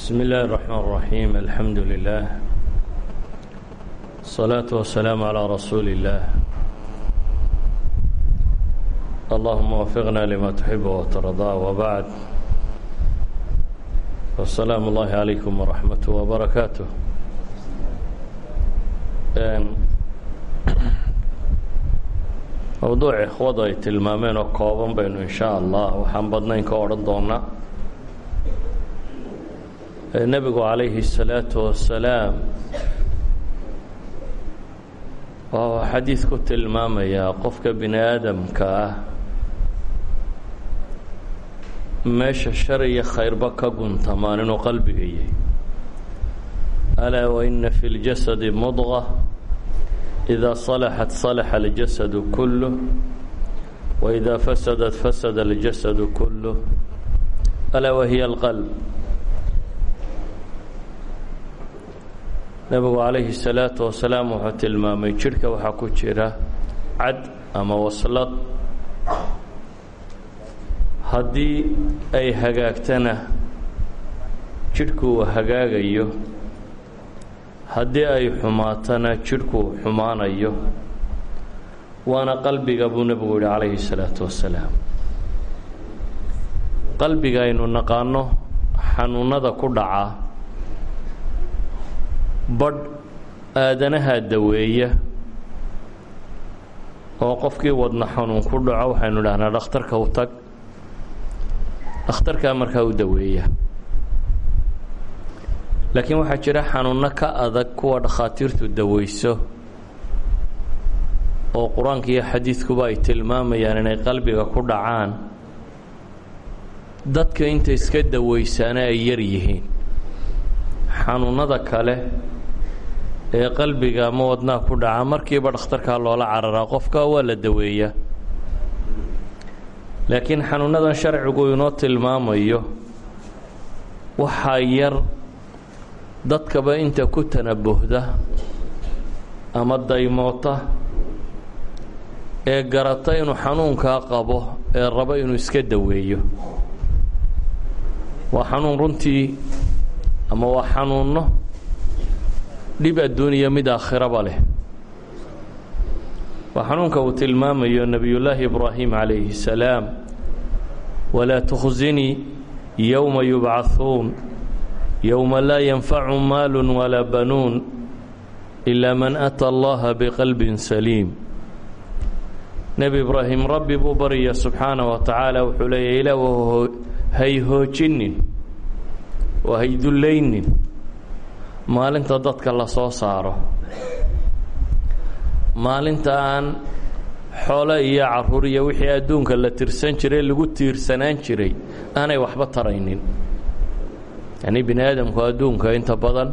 بسم الله الرحمن الرحيم الحمد لله الصلاة والسلام على رسول الله اللهم وفقنا لما تحب وترضى وبعد والسلام الله عليكم ورحمته وبركاته mowduuc ikhwadu ay tilmaameen oo kooban baynu in shaa allah waxaan badnayn ka odhan doonaa nebigu calayhi الsalaatu wasalaam waa xadiid ku tilmaamayaa qofka bini aadamka ah meesha shar iyo khayrba ka guntamaan inuu qalbiga yahay alaa waina fi اljasadi mudqa إida صalaxat صalaxa اljasad kulh وإida fasadat fasada اljasad kulh alaa wahiya اlqalb nabigu calayhi salaatu wasalaam wuxuu tilmaamay jidhka waxaa ku jira cad ama waslad. Haddii ay hagaagtana jidhku hagaagayo. Haddii ay xumaatana jidhku xumaanayo. Waana qalbiga buu nabigu yihi calayhi salaatu wasalaam qalbiga aynu naqaano xanuunada ku dhacaa badh aadanaha daweeya oo qofkii wadna xanuun ku dhaco waxaynu dhahnaa dhakhtarka u tag. Dhakhtarkaa markaa u daweeya. Laakiin waxaa jira xanuunno ka adag kuwa dhakhaatiirtu daweyso oo qur'aanka iyo xadiidkuba ay tilmaamayaan inay qalbiga ku dhacaan. Dadka inta iska daweysaana ay yar yihiin. Xanuunnada kale ee qalbiga ama wadnaha ku dhaca markiiba dhakhtarkaa loola cararaa qofka waa la daweeyaa. Laakiin xanuunnadan sharcigu inoo tilmaamayo waxaa yar dadkaba inta ku tanabuhda ama daymoota ee garata inuu xanuunkaa qabo ee rabo inuu iska daweeyo. Waa xanuun runtii ama waa xanuunno dhib adduuniya mid aakhiraba leh. Waa xanuunka uu tilmaamayo nebiyullaahi ibraahim calayhi salaam. Walaa tukhsinii yowma yubcahuun yowma laa yanfacu maalu walaa banuun ilaa man ata allaha biqalbin saliim. Nebi ibraahim rabbi buu barya subxaana wa tacaala wuxuu leeyahy ilaa hay hoojinin oo hay dullaynin maalinta dadka la soo saaro. Maalinta aan xoolo iyo carruur iyo wixii adduunka la tirsan jiray lagu tiirsanaan jiray aanay waxba taraynin. Yacnii bini aadamku adduunka inta badan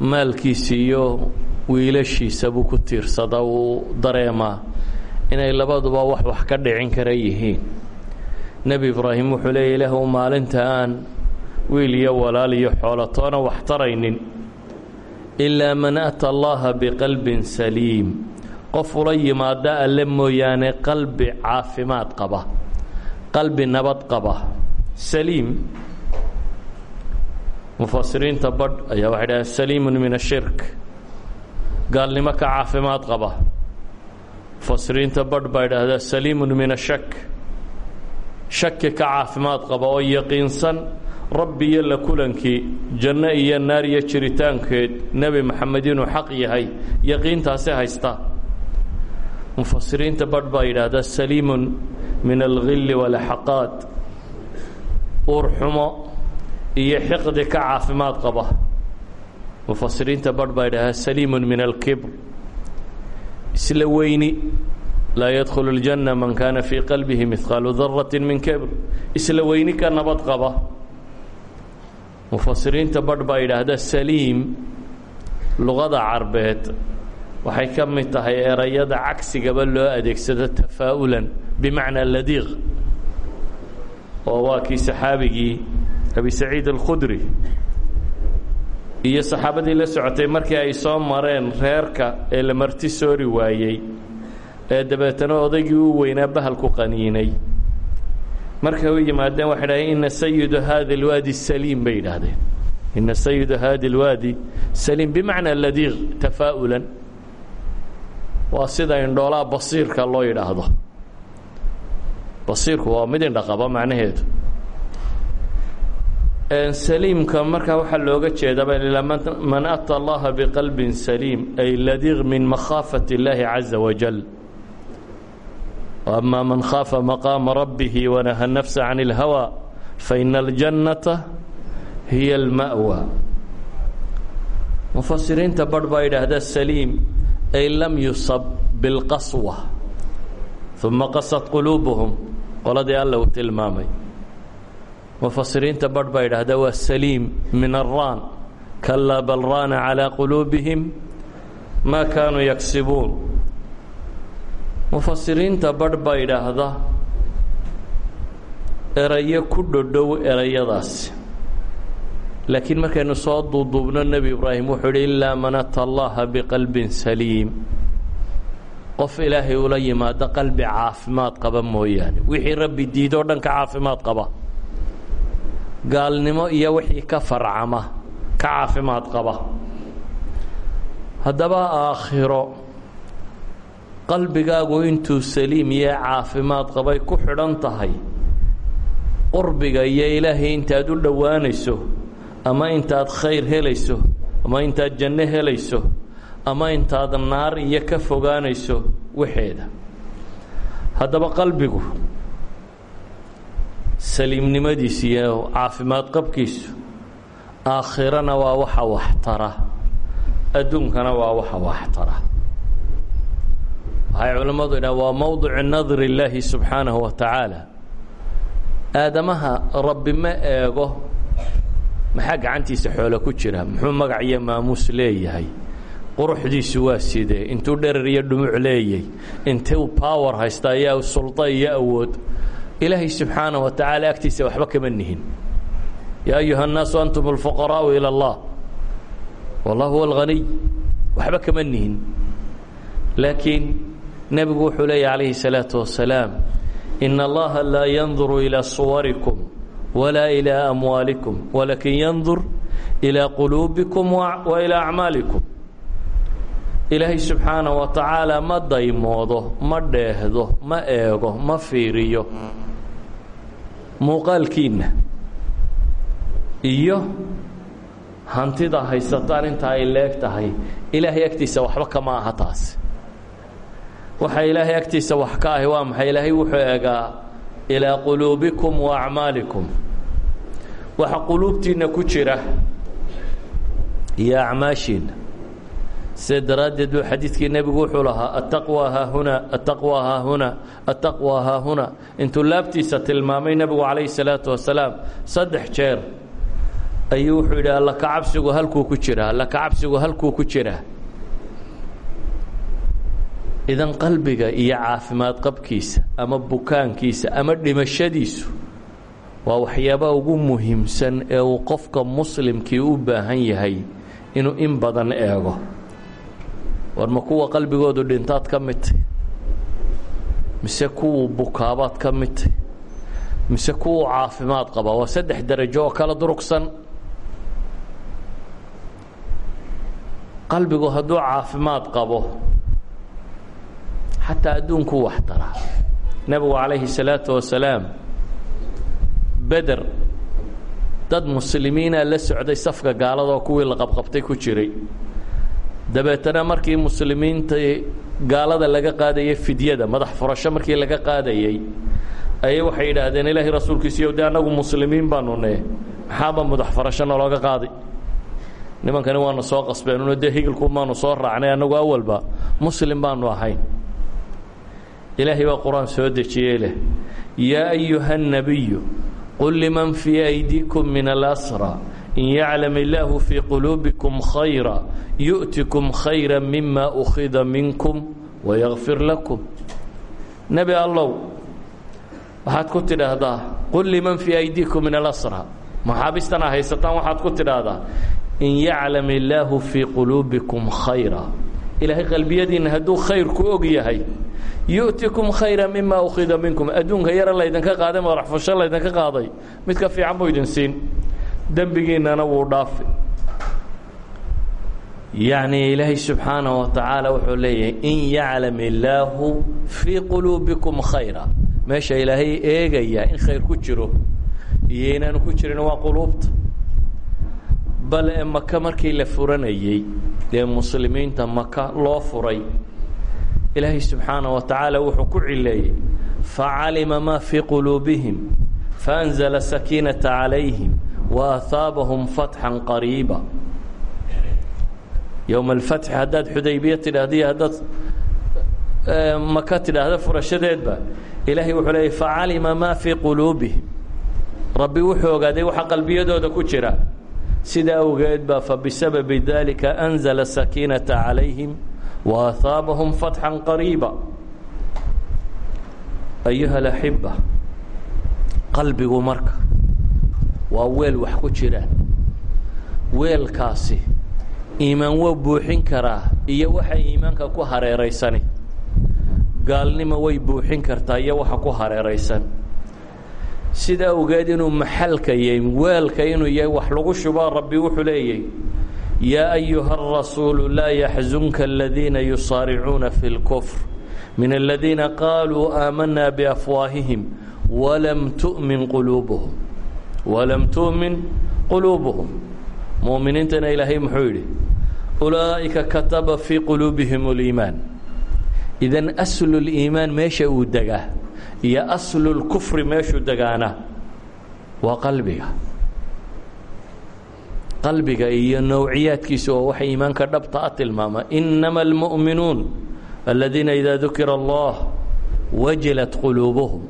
maalkiisa iyo wiilashiisa buu ku tiirsada uu dareemaa inay labaduba wax wax ka dhicin kara yihiin. Nebi ibraahim wuxuu leeya ilaahu maalinta aan wiil iyo walaal iyo xoolatoona wax taraynin ilaa man ata allaha biqalbin saliim. Qof ula yimaada alle mooyaane qalbi caafimaad qaba qalbi nabad qaba. Saliim mufasiriinta badh ayaa waxay dhaha saliimun min ashirk gaalnimo ka caafimaad qaba. Mufasiriinta badh baa idhaahdaa saliimun min ashak shaki ka caafimaad qaba oo yaqiinsan rabbi iyo la kulankii janno iyo naar iyo jiritaankeed nebi maxamed inuu xaq yahay yaqiintaasi haysta. Mufasiriinta badh baa yidhaahdaa saliimun min alghilli walaxaqaad uurxumo iyo xiqdi ka caafimaad qaba. Mufasiriinta badh baa yidhaahdaa saliimun min alkibr isla weyni laa yadkhulu اljanna man kaana fii qalbihi midqaalu darati min kibr. Isla weyni ka nabad qaba mufasiriinta badh baa yidhaahda saliim luqada carbeed waxay ka mid tahay erayada cagsigaba loo adeegsado tafaa'ulan bimacnaa ladiiq oo waa kii saxaabigii abi saciid alkhudri iyo saxaabadii la socotay markii ay soo mareen reerka ee la marti soori waayey ee dabeetana odaygii u weynaa bahalku qaniinay markay u yimaadeen waxay dhahdeen ina sayidu hada اlwaadi saliim bay yidhaahdeen ina sayidu hadi اlwaadi saliim bimacna ladiiq tafaa'ulan waa sida indhoolaa basiirka loo yidhaahdo basiirku waa mid indhaqaba macnaheedu saliimka markaa waxaa looga jeedaa man ata allaha biqalbin saliim ay ladiiq min makhaafat اllahi caza wajal وأma man khaafa maqaama rabbihi wanaha nafsa can اlhawى faina اljannata hiya اlma'wى mufasiriinta barh baa yidhaahda saliim ay lam yusab biاlqaswa ثuma qasad quluubuhum qoladii alla uu tilmaamay mufasiriinta barh baa yidhaahda waa saliim min araan kalaa bal raana calىa quluubihim ma kaanuu yagsibuun mufasiriinta barh baa yidhaahda erayo ku dhodhow erayadaasi laakiin markaynu soo duuduubno nebi ibraahim wuxuu yidhi ilaa man ata allaha biqalbin saliim. Qof ilaahay ula yimaado qalbi caafimaad qaba mooyaane. Wixii rabbi diidoo dhan ka caafimaad qaba. Gaalnimo iyo wixii ka farcama ka caafimaad qaba. Haddaba aakhiro qalbigaagu intuu saliim iyo caafimaad qabay ku xidhan tahay qurbiga iyo ilaahay intaad u dhowaanayso ama intaad khayr helayso ama intaad janno helayso ama intaad naar iyo ka fogaanayso waxeeda. Haddaba qalbigu saliimnimadiisa iyo caafimaad qabkiisu aakhirana waa waxa waxtara adduunkana waa waxa waxtara waxay culimmadu idhahan waa mowdicu nadr illaahi subxaanahu wa tacaala. Aadamaha rabbi ma eego maxaa gacantiisa xoolo ku jira? Muxuu magac iyo maamuus leeyahay. Quruxdiisu waa sidee? Intuu dherar iyo dhumuc leeyay intuu power haysta iyo sulda iyo awood ilaahay subxaanahu wa tacaala agtiisa waxba kama nihin. Yaa ayuha annaasu antum alfuqaraau ila allah. Wallah huwa alghaniy waxba kama nihin. Laakiin nebigu wuxuu leeya calayhi الsalaaةu wasalaam in allaha laa yanduru ilى suwarikum walaa ilى amwaalikum walakin yandur ilى quluubikum wa ilى acmaalikum ilaahay subxaanaه wa tacaala ma daymoodo ma dheehdo ma eego ma fiiriyo muuqaalkiinna iyo hantida haysataan inta ay leeg tahay ilaahay agtiisa waxba kama aha taasi waxa ilaahay agtiisa wax ka ahi waa maxay? Ilaahay wuxuu eegaa ilaa quluubikum wa acmaalikum. Waxa quluubtiinna ku jira iyo acmaashiinna sida daraaddeed buu xadiidkii wuxuu lahaa attaqwa haahuna attaqwa haahuna attaqwa haahuna intuu laabtiisa tilmaamay nebigu calayhi salaatu wasalaam saddex jeer ayuu wuxuu yidhi alla kacabsigu ku jiraa alla kacabsigu halkuu ku jiraa idan qalbiga iyo caafimaad qabkiisa ama bukaankiisa ama dhimashadiisu waa waxyaabaha ugu muhiimsan ee uu qofka muslimkii u baahan yahay inuu in badan eego. War ma kuwa qalbigoodu dhintaad ka midtay mise kuwuu bukaabaad ka midtay mise kuwuu caafimaad qaba waa saddex darajo oo kala durugsan. Qalbigu hadduu caafimaad qabo xataa adduunkuu wax taraa. Nebigu calayhi salaatu wasalaam beder dad muslimiina la socday safka gaaladaoo kuwii la qabqabtay ku jiray. Dabeetana markii muslimiintai gaalada laga qaadayay fidyada madax furasho markii laga qaadayey ayay waxay yidhaahdeen ilaahay rasuulkiisiiyo de annagu muslimiin baanu ne. Maxaaba madax furasho nalooga qaaday? Nimankani waanu soo qasbeenuno dee higilku maanu soo raacnay annagu awalba. Muslim baanu ahayn ilaahay baa qur'aan soo dejiyey leh yaa ayuha الnabiyu qul liman fii aydiikum min alasra in yaclam illaahu fii quluubikum khayra yu'tikum khayra mima ukhida minkum wayakfir lakum nebi allow waxaad ku tidhaahdaa qul liman fii aydiikum min alasra maxaabistana haysataan waxaad ku tidhaahdaa in yaclam illaahu fii quluubikum khayra ilaahay qalbiyadiinna hadduu khayr ku og yahay yu'tikum khayra mima ukhida minkum. Adduunka yara laydinka qaaday madax fusho laydinka qaaday mid ka fiican buu idin siin. Dembigiinnana wuu dhaafi. Yacni ilaahay subxaanaه wa tacaala wuxuu leeyahay in yaclam illaahu fii quluubikum khayra. Meesha ilaahay eegaya in khayr ku jiro iyo inaanu ku jirin waa quluubta. Bal maka markii la furanayey ee muslimiinta maka loo furay ilaahay subxaanaه wa tacaala wuxuu ku cileeyey facalima ma fii quluubihim faأnzla sakiinata calayhim waahaabahum fatxan qariiba. Yowma alfatxi haddaad xudaybiya tidhaahda iyo haddaad maka tidhaahda furashadeedba ilaahay wuxuu leeyay facalima maa fii quluubihim. Rabbi wuxuu ogaaday waxa qalbiyadooda ku jira. Sidaa awgeed baa fabisababi dalika anzala sakiinata calayhim waahaabahum fatxan qariiba ayuha alaxiba qalbigu marka waa weel wax ku jiraan weelkaasi iimaan waa buuxin karaa iyo waxa iimaanka ku hareeraysani. gaalnimo way buuxin kartaa iyo waxa ku hareeraysan. sida awgeed inuu maxalka yahay weelka inuu yahay wax lagu shubaa rabbi wuxuu leeyahy yaa ayuha arasuulu laa yaxzunka aladiina yusaaricuuna fi اlkufr min aladiina qaaluu aamanaa biafwaahihim walam tu'min quluubuhum walam tu'min quluubuhum mu'miniintana ilaahay muxuu yidhi ulaa'ika kataba fii quluubihim اliimaan idan aslu liimaan meesha uu degaa iyo aslu lkufri meeshuu degaana waa qalbiga qalbiga iyo nowciyaadkiisa oo waxa iimaanka dhabta a tilmaama. Inama almu'minuun aladiina idaa dukira allah wajilat quluubuhum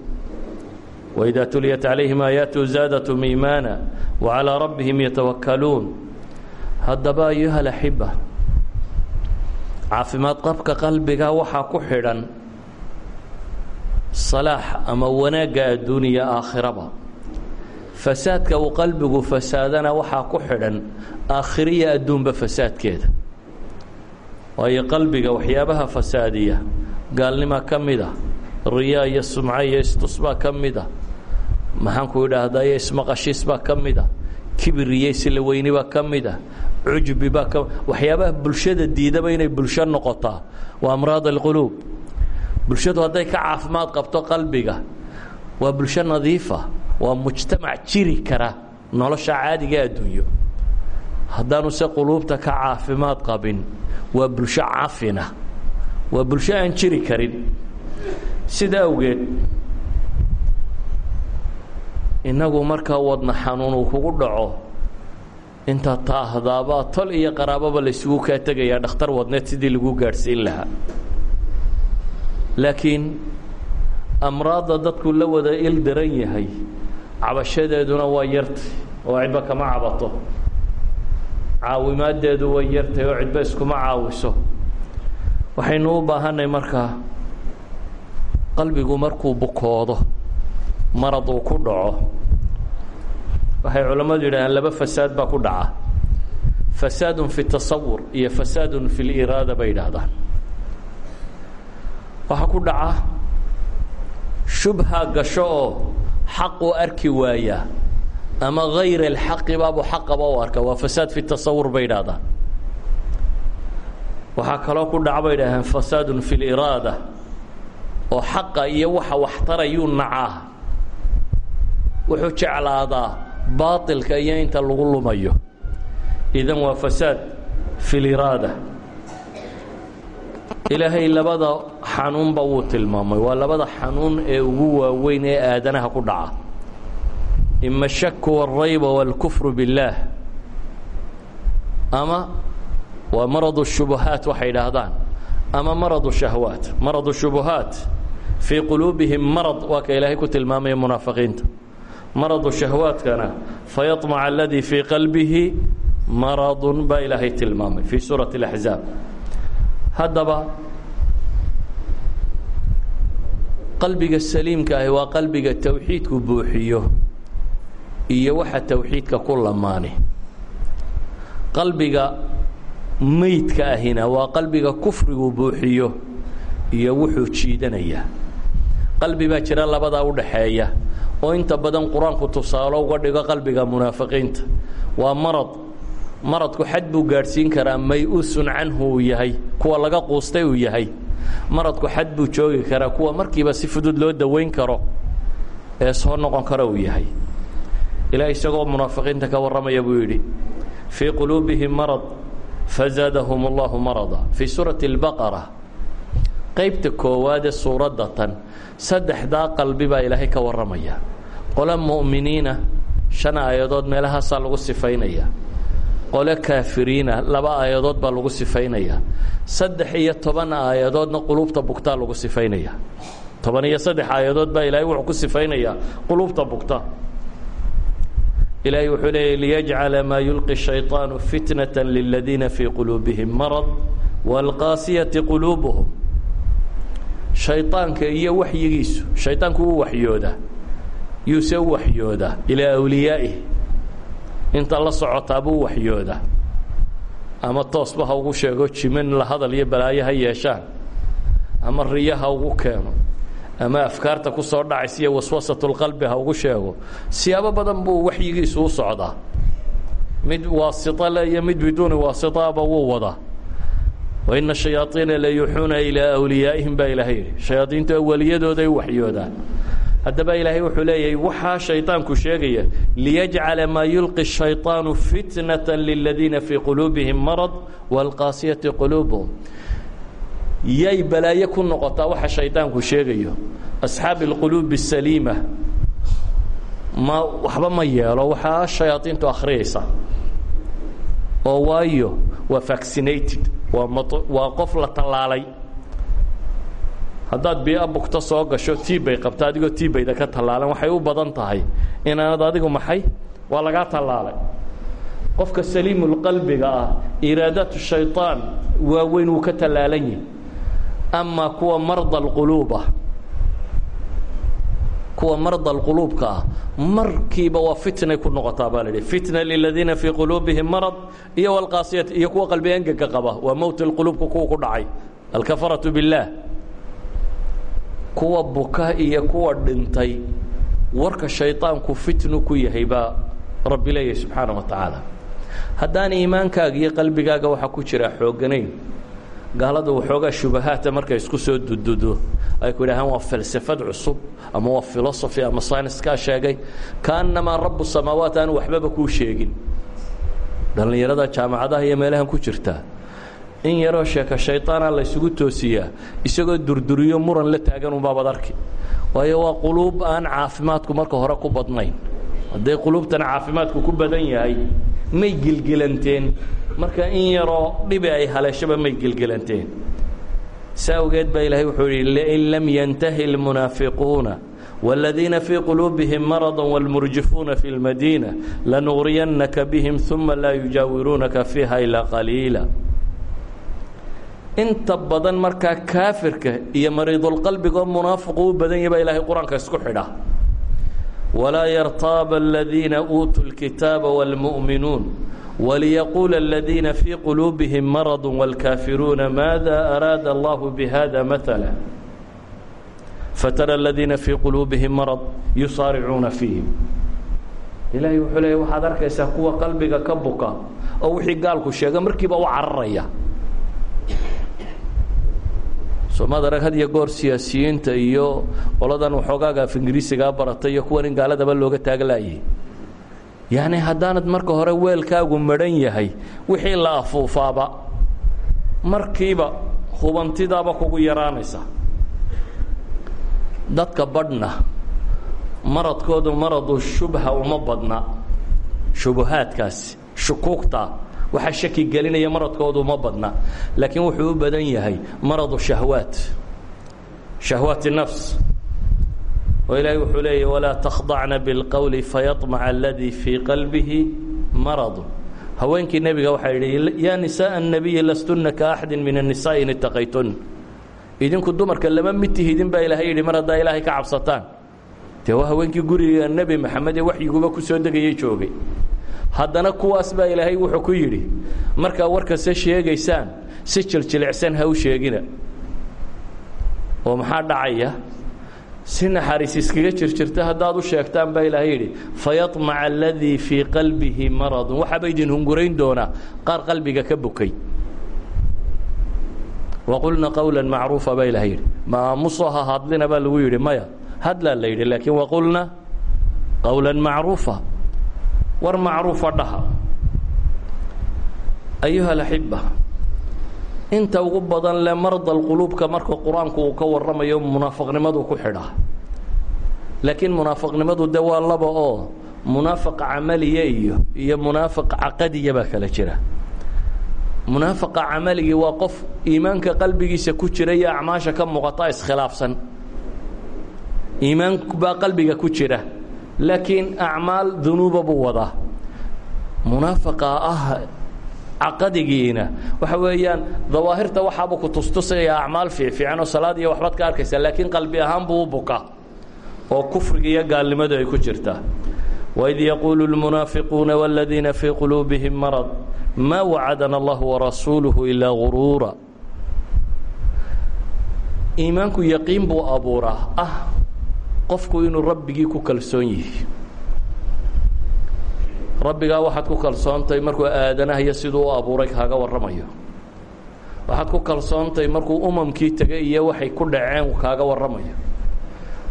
waidaa tuliyat calayhim aayaatu zaadatum iimaana wacalaa rabbihim yatawakkaluun. Haddaba ayuha alaxiba caafimaad qabka qalbiga waxaa ku xidhan salaax ama wanaagga adduuniya aakhiraba fasaadka uu qalbigu fasaadana waxaa ku xidhan aakhiriya adduunba fasaadkeeda. Waayo qalbiga waxyaabaha fasaadiya gaalnima ka mid a riyaa iyo sumco iyo istusbaa ka mid a maxaanku idhaahdaa iyo ismaqashiisbaa ka mid a kibir iyo isla weynibaa ka mid a cujbi baa ka waxyaabaha bulshada diidaba inay bulsho noqotaa waa amraad alquluub. Bulshadu hadday ka caafimaad qabto qalbiga waa bulsho nadiifa waa mujtamac jiri kara nolosha caadiga adduunyo. Haddaanu se quluubta ka caafimaad qabin waa bulsho cafina waa bulsho aan jiri karin. Sida awgeed innagu markaa wadna xanuun uu kugu dhaco intaa taahdaabaa tol iyo qaraababa laysugu kaa tegayaa dhakhtar wadneed sidii lagu gaadhsiin lahaa. Laakiin amraadda dadku la wada il daran yahay cabashadeeduna waa yartay oo cidba kama cabato. Caawimaaddeedu way yartay oo cidba iskuma caawiso. Waxaynu u baahanay markaa qalbigu markuu bukoodo marad ku dhaco. Waxay culammadu yidhahdeen laba fasaad baa ku dhaca. Fasaadun fi tasawur iyo fasaadun fi liraada bay yidhaahdaan. Waxaa ku dhaca shubha gasho oo xaquu arki waayaa ama hayr alxaqi baabuu xaqaba u arka waa fasaad fi tasawur bay yidhaahdaan waxaa kaloo ku dhaca bay yidhahdeen fasaadun fi liraada oo xaqa iyo waxa waxtarayuu nacaa. Wuxuu jeclaadaa baailka iyo inta lagu lumayo. Idan waa fasaad fi liraada ilaahay labada xanuunba wuu tilmaamay waa labada xanuun ee ugu waaweyn ee aadanaha ku dhaca ima shaku wاlrayba wاlkufru biاllaah ama waa marad الshubuhaat waxay idhaahdaan ama marad shahwaat marad shubuhaat fii quluubihim marad waa ka ilaahay ku tilmaamaya munaafiqiinta maradu shahwaadkana fayaطmac aladii fii qalbihi maradun baa ilaahay tilmaamay fii suurati اlaxzaab haddaba qalbiga saliimka ahi waa qalbiga towxiidku buuxiyo iyo waxa towxiidka ku lamaani qalbiga meydka ahina waa qalbiga kufrigu buuxiyo iyo wuxuu jiidanayaa qalbi baa jira labadaa u dhaxeeya. Oo inta badan qur'aanku tusaalo uga dhigo qalbiga munaafiqiinta. Waa marad maradku xad buu gaadhsiin karaa may-usun canhu uu yahay kuwa laga quustay uu yahay. Maradku xad buu joogi karaa kuwa markiiba si fudud loo daweyn karo ee soo noqon kara uu yahay. Ilaah isagoo munaafiqiinta ka warramaya buu yidhi fii quluubihim marad fazaadahum allahu marada. Fii suurati اlbaqara qaybta koowaadee suuradda tan saddexdaa qalbi ilaahay ka warramaya. Qole mu'miniina shan aayadood meelahaasaa lagu sifaynaya qole kaafiriina laba aayadood baa lagu sifaynaya saddex iyo toban aayadoodna quluubta bugtaa lagu sifaynaya toban iyo saddex aayadood baa ilaahay wuxuu ku sifaynayaa quluubta bugta ilaahay wuxuu leeyay liyajcala maa yulqi shayطaanu fitnaة liladiina fii quluubihim marad wاlqaasiyati quluubuhum shayطaanka iyo waxyigiisu shayطaanku wuu waxyoodaa yuuse u waxyoodaa ilaa awliyaa'ih inta la socotaa buu waxyoodaa ama toosba ha ugu sheego jiman la hadal iyo balaayo ha yeeshaan. Ama riyo ha ugu keeno. Ama afkaarta ku soo dhacaysa iyo waswasatulqalbi ha ugu sheego. Siyaabo badan buu waxyigiisu u socdaa. Mid waasito le iyo mid biduuni waasitaaba wuu wadaa. Waina shayaaiina la yuuxuuna ilaa awliyaa'ihim baa ilaahay yidhi. Shayaadiintu awaliyadooday u waxyoodaan haddaba ilaahay wuxuu leeyahay waxaa shayطaanku sheegaya liyajcala maa yulqi الshayطaanu fitnaة liladiina fii quluubihim marad wاlqaasiyati quluubuhum yay balaaye ku noqotaa waxa shayطaanku sheegayo asxaabi اlquluub الsaliima ma waxba ma yeelo waxaa shayaaiintu akhriyaysa oo waayo waa vaccinated waa m waa qof la tallaalay haddaad biia bugto soo gasho tiibbay qabta adigoo tiibbayda ka tallaalan. Waxay u badan tahay inaanad adigu maxay? Waa lagaa tallaalay. Qofka saliimulqalbiga ah iraadatu shayطaan waaweyn wuu ka tallaalan yihi amaa kuwa marda alquluubah kuwa marda alquluubka ah markiiba waa ku noqotaa baa la idhi fitna liladiina fii quluubihim marad iyo walqaasiyat iyo kuwa qalbi qaba waa mowt alquluubka kuwa ku dhacay. Alkafaratu biاllaah kuwa buka iyo kuwa dhintay. Warka shayطaanku fitnu ku yahay baa rabbi leeyahay subxaana wa tacaala haddaan iimaankaaga iyo qalbigaaga waxaa ku jira xoogganayn gaalada waxoogaa shubahaata markay isku soo dududo. Ay ku yidhahaan waa falsafad cusub ama waa philosophy ama syniskaa sheegay. Kaannamaa rabu samaawaat aanu waxbaba kuu sheegin. Dhallinyarada jaamacadaha iyo meelahan ku jirtaa in yaroo sheeka shayطaana laysugu toosiyaa isagoo durduriyo muran la taagan unbaabaad arki waayo waa quluub aan caafimaadku marka hore ku badnayn hadday quluubtan caafimaadku ku badan yahay may gelgelanteen marka in yaroo dhibi ay haleeshaba may gelgelanteen saa awgeed baa ilaahay wuxuu yidhi lain lam yantahi اlmunaafiquuna wاladiina fii quluubihim marada wاlmurjifuuna fi اlmadiina lanugriyannaka bihim uma laa yujaawiruunaka fiiha ilaa qaliila inta badan markaa kaafirka iyo mariidulqalbiga oo munaafiqu u badan yahy baa ilaahay qur'aanka isku xidha. Walaa yartaaba aladiina uutuu lkitaaba wاlmu'minuun waliyaquula aladiina fii quluubihim maradu wاlkaafiruuna maada araada allahu bihada maala fatara aladiina fii quluubihim marad yusaaricuuna fiihim. Ilaahay wuxuu leeya waxaad arkaysaa kuwa qalbiga ka buka oo wixii gaalku sheega markiiba u cararaya somaad arag had iyo goor siyaasiyiinta iyo qoladan waxoogaaga af ingiriisigaa baratay iyo kuwan in gaaladaba looga taaglaayay yacni haddaanad marka hore weelkaagu madhan yahay wixii la afuufaaba markiiba hubantidaaba kugu yaraanaysa. Dadka badhna maradkoodu maradu shubha uma badna shubuhaadkaasi shukuugta waxaa shaki gelinaya maradkoodu uma badna laakiin wuxuu u badan yahay maradu shahwaat shahwaati nafs oo ilaahay wuxuu leeyahy walaa takhdacna biاlqowli fayaطmaca aladii fii qalbihi maradu haweenkii nebiga waxaa yidhi yaa nisaءa الnabiyi lastunna ka axadi min الnisaءi in itaqaytun idinku dumarka lama mid tihidin baa ilaahay yidhi mar haddaa ilaahay ka cabsataan dee waa haweenkii guriga nebi maxamed ee waxyiguba ku soo degayay joogay haddana kuwaas baa ilaahay wuxuu ku yidhi markaa warkase sheegaysaan si jiljilicsan ha u sheegina. Oo maxaa dhacaya? Si naxariis iskaga jirjirta haddaad u sheegtaan baa ilaahay yidhi fayaطmaca aladii fii qalbihi maradun. Waxaaba idin hungurayn doonaa qaar qalbiga ka bukay. Waqulna qawla macruufa baa ilahay yidhi. Ma aamusoo ha hadlina baa lagu yidhi maya hadlaa la yidhi laakiin waqulna qawla macruufa war macruufa dhaha. Ayuha alaxiba inta ugu badan le mardal quluubka marka qur'aanku uu ka warramayo munaafiqnimadu ku xidhaa laakiin munaafiqnimadu de laba oo munaafiq camaliya iyo iyo munaafiq caqadiya baa kala jira. Munaafiqa camaligii waa qof iimaanka qalbigiisa ku jira iyo acmaasha ka muuqata iskhilaafsan. Iimaan baa qalbiga ku jira laakiin acmaal dunuuba buu wadaa munaafiqa ah caqadigiina. Waxa weeyaan dawaahirta waxaaba ku tustusaya acmaal fiicfiican oo salaad iyo waxbaad ka arkaysa laakiin qalbi ahaan buu buka oo kufriga iyo ay ku jirtaa waid yaquulu اlmunaafiquuna wاladiina fii quluubihim marad ma wacadana allah warasuuluhu ilaa guruura iimaanku yaqiin buu abuuraa. Ah qofku inuu rabbigii ku kalsoon yihi rabbigaa waxaad ku kalsoontahay markuu aadanaha siduu u abuuray kaaga warramayo. Waxaad ku kalsoontahay markuu umamkii tegay iyo waxay ku dhaceen kaaga warramayo.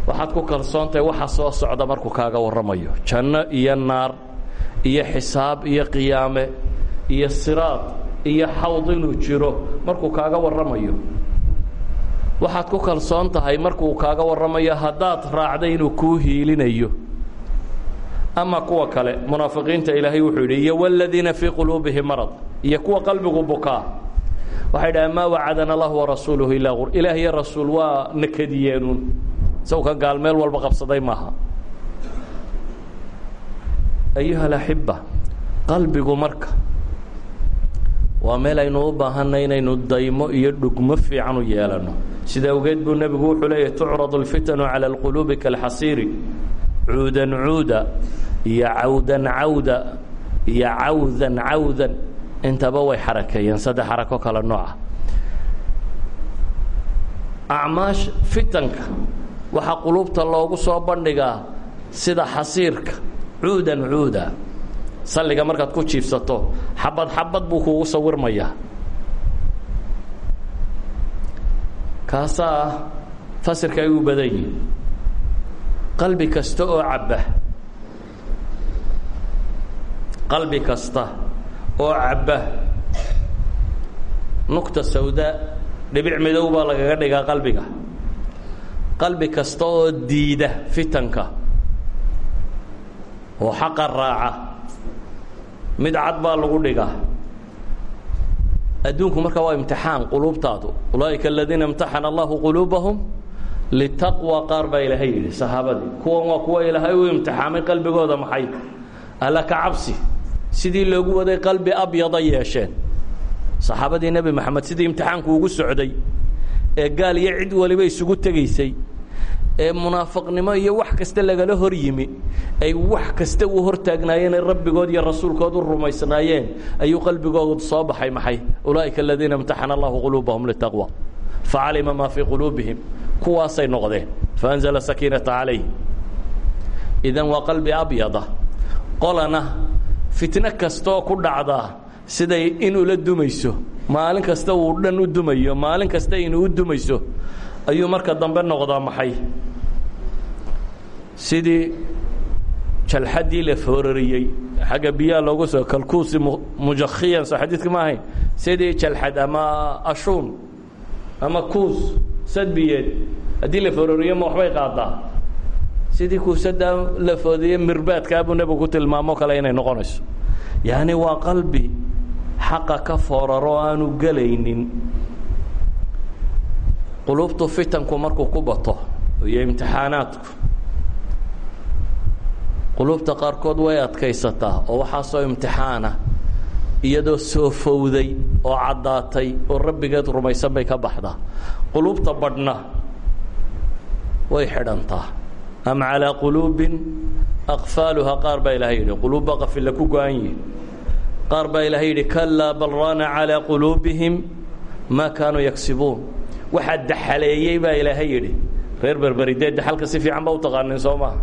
Waxaad ku kalsoontahay waxa soo socda markuu kaaga warramayo. Janno iyo naar iyo xisaab iyo qiyaame iyo siraad iyo xawd inuu jiro markuu kaaga warramayo waxaad ku kalsoon tahay markuu kaaga warramayo haddaad raacday inuu kuu hiilinayo. Ama kuwa kale munaafiqiinta ilaahay wuxuu yidhi iyo wladiina fii quluubihim marad. Iyo kuwa qalbigu bukaa. Waxay dhahaan maa wacadana allah warasuuluhu ilaa qur ilaah iyo rasuul waa nakadiyeenuun isagu kan gaal meel walba qabsaday maaha. Ayuha alaxiba qalbigu marka waa meel aynu u baahanay inaynu daymo iyo dhugmo fiican u yeelanno sida awgeed buu nebigu wuxuu leeyahy tucradu اlfitanu calى اlquluubi kalxasiiri cuudan cuuda iyo cawdan cawda iyo cawdan cawdan intaba way xarakeeyeen saddex xarako kale nooca acmaash fitanka waxaa qulubta loogu soo bandhigaa sida xasiirka cuudan cuuda salliga markaad ku jiibsato xabad xabad buu kugu sawirmayaa Kaasaa fasirka ay u qalbi kasta oo cabba. Qalbi kasta oo cabba. Nugta sawda dhibic midow baa lagaga dhigaa qalbiga. Qalbi kasta oo diida fitanka. Oo xaqa raaca. Mid cad baa lagu dhigaa adduunku marka waa imtixaan quluubtaadu. Ulaa'ika aladiina imtaxana allahu quluubahum litaqwa qaar baa ilaahay yidhi saxaabadii kuwan waa kuwa ilaahay u imtixaamay qalbigooda maxay? Alla ka cabsi. Sidii loogu waday qalbi abyada yeesheen. Saxaabadii nebi moxamed sidii imtixaanku ugu socday ee gaal iyo cid waliba isugu tegaysay ee munaafiqnimo iyo wax kasta lagala hor yimi ay wax kasta u hortaagnaayeen ee rabbigood iyo rasuulkood u rumaysnaayeen ayuu qalbigoodu soo baxay maxay? Ulaa'ika aladiina imtaxana allahu quluubahum litaqwa facalima maa fii quluubihim kuwaasay noqdeen faanzla sakiinata calayh idan waa qalbi abyada qolana fitno kastaoo ku dhacdaa siday in ula dumayso maalin kasta uu dhan u dumayo maalin kasta inuu u dumayso ayuu marka dambe noqdaa maxay? Sidii jalxaddii la foorariyey xagga biyaha loogu soo kalkuusi mujakhiyan soo xadiidka ma ahayn. Sidii jalxad ama ashuun ama kuus sadbiyeed haddii la foorariyo ma waxbay qaadaa? Sidii kuusaddaa la foodiye mirbaadkaa buu nebigu ku tilmaamo kale inay noqonayso. Yacni waa qalbi xaqa ka fooraro aanu gelaynin qulubtu fitanku markuu ku bato iyo imtixaanaadku. Qulubta qaarkood way adkaysataa oo waxaasoo imtixaana iyadoo soo fowday oo caddaatay oo rabbigeed rumaysan bay ka baxdaa. Qulubta badhna way xidhantaa. Am calىa quluubin aqfaaluhaa qaar baa ilahay yidhi ku go-an yihiin qaar baa ilahay yidhi kalaa bal raana waxaa daxaleeyey baa ilaahay yidhi reer berberidee daxalka si fiican ba u taqaanin soo maaha.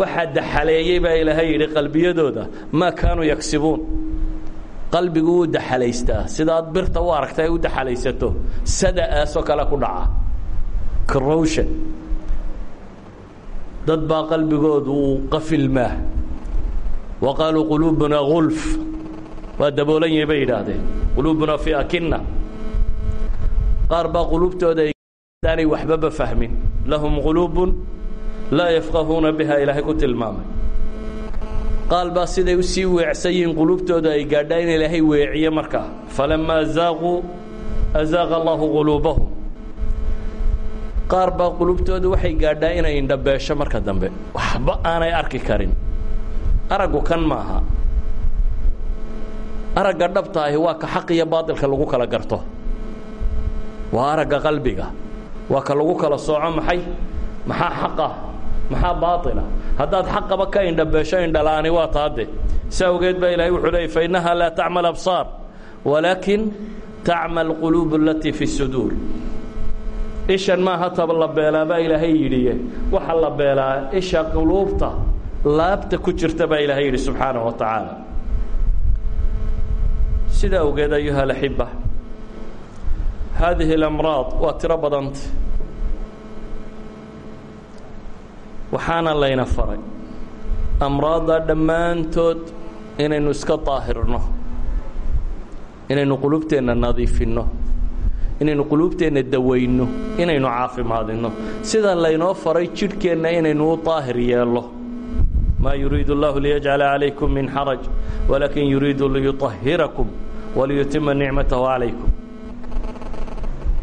Waxaa daxaleeyey baa ilaahay yidhi qalbiyadooda maa kaanuu yagsibuun qalbigu wuu daxalaystaa sidaad birta u aragta ay u daxalaysato sada-aasoo kale ku dhaca. Corrosion. Dad baa qalbigoodu uu qafilmaa wa qaaluu quluubunaa gulf. Waa daboolan yahay bay yidhaahdeen. Quluubunaa fii akina qaar baa quluubtooda aanay waxbaba fahmin. Lahum quluubun laa yafqahuuna biha ilaahay ku tilmaamay. Qaal baa siday u sii weecsan yihiin quluubtooda ay gaadhaa in ilaahay weeciye markaa. Falamaa zaaquu azaaqa allahu quluubahum. Qaar baa qulubtooda waxay gaadhaa inay indhabeesho marka dambe. Waxba aanay arki karin. Araggu kan maaha. Aragga dhabta ahi waa ka xaq iyo baatilka lagu kala garto waa qalbiga. Waa lagu kala sooco maxay? Maxaa xaqah maxaa baaila haddaad xaqaba ka indhabeesho indhala'ani waa taade si awgeed baa wuxuu leeyay fainnaha laa tacma absaar walaakin tacma alquluub fi suduur. Ishan maaha taba la beelaa baa ilaahay yidhiye. Waxa la beelaa isha quluubta laabta ku jirta baa ilaahay yidhi subxaanaه wa tacaala. Sida awgeed ayuha alaxiba haadihi اlamraad waa tiro badanta waxaana layna faray amraadda dhammaantood inaynu iska daahirno inaynu qulubteenna nadiifinno inaynu quluubteenna dawayno inaynu caafimaadinno sida laynoo faray jidhkeenna inaynu u daahir yeello maa yuriidu اllahu liyajcala calaykum min xaraj walaakin yuriidu liyuطahirakum waliyutima nicmatahu calaykum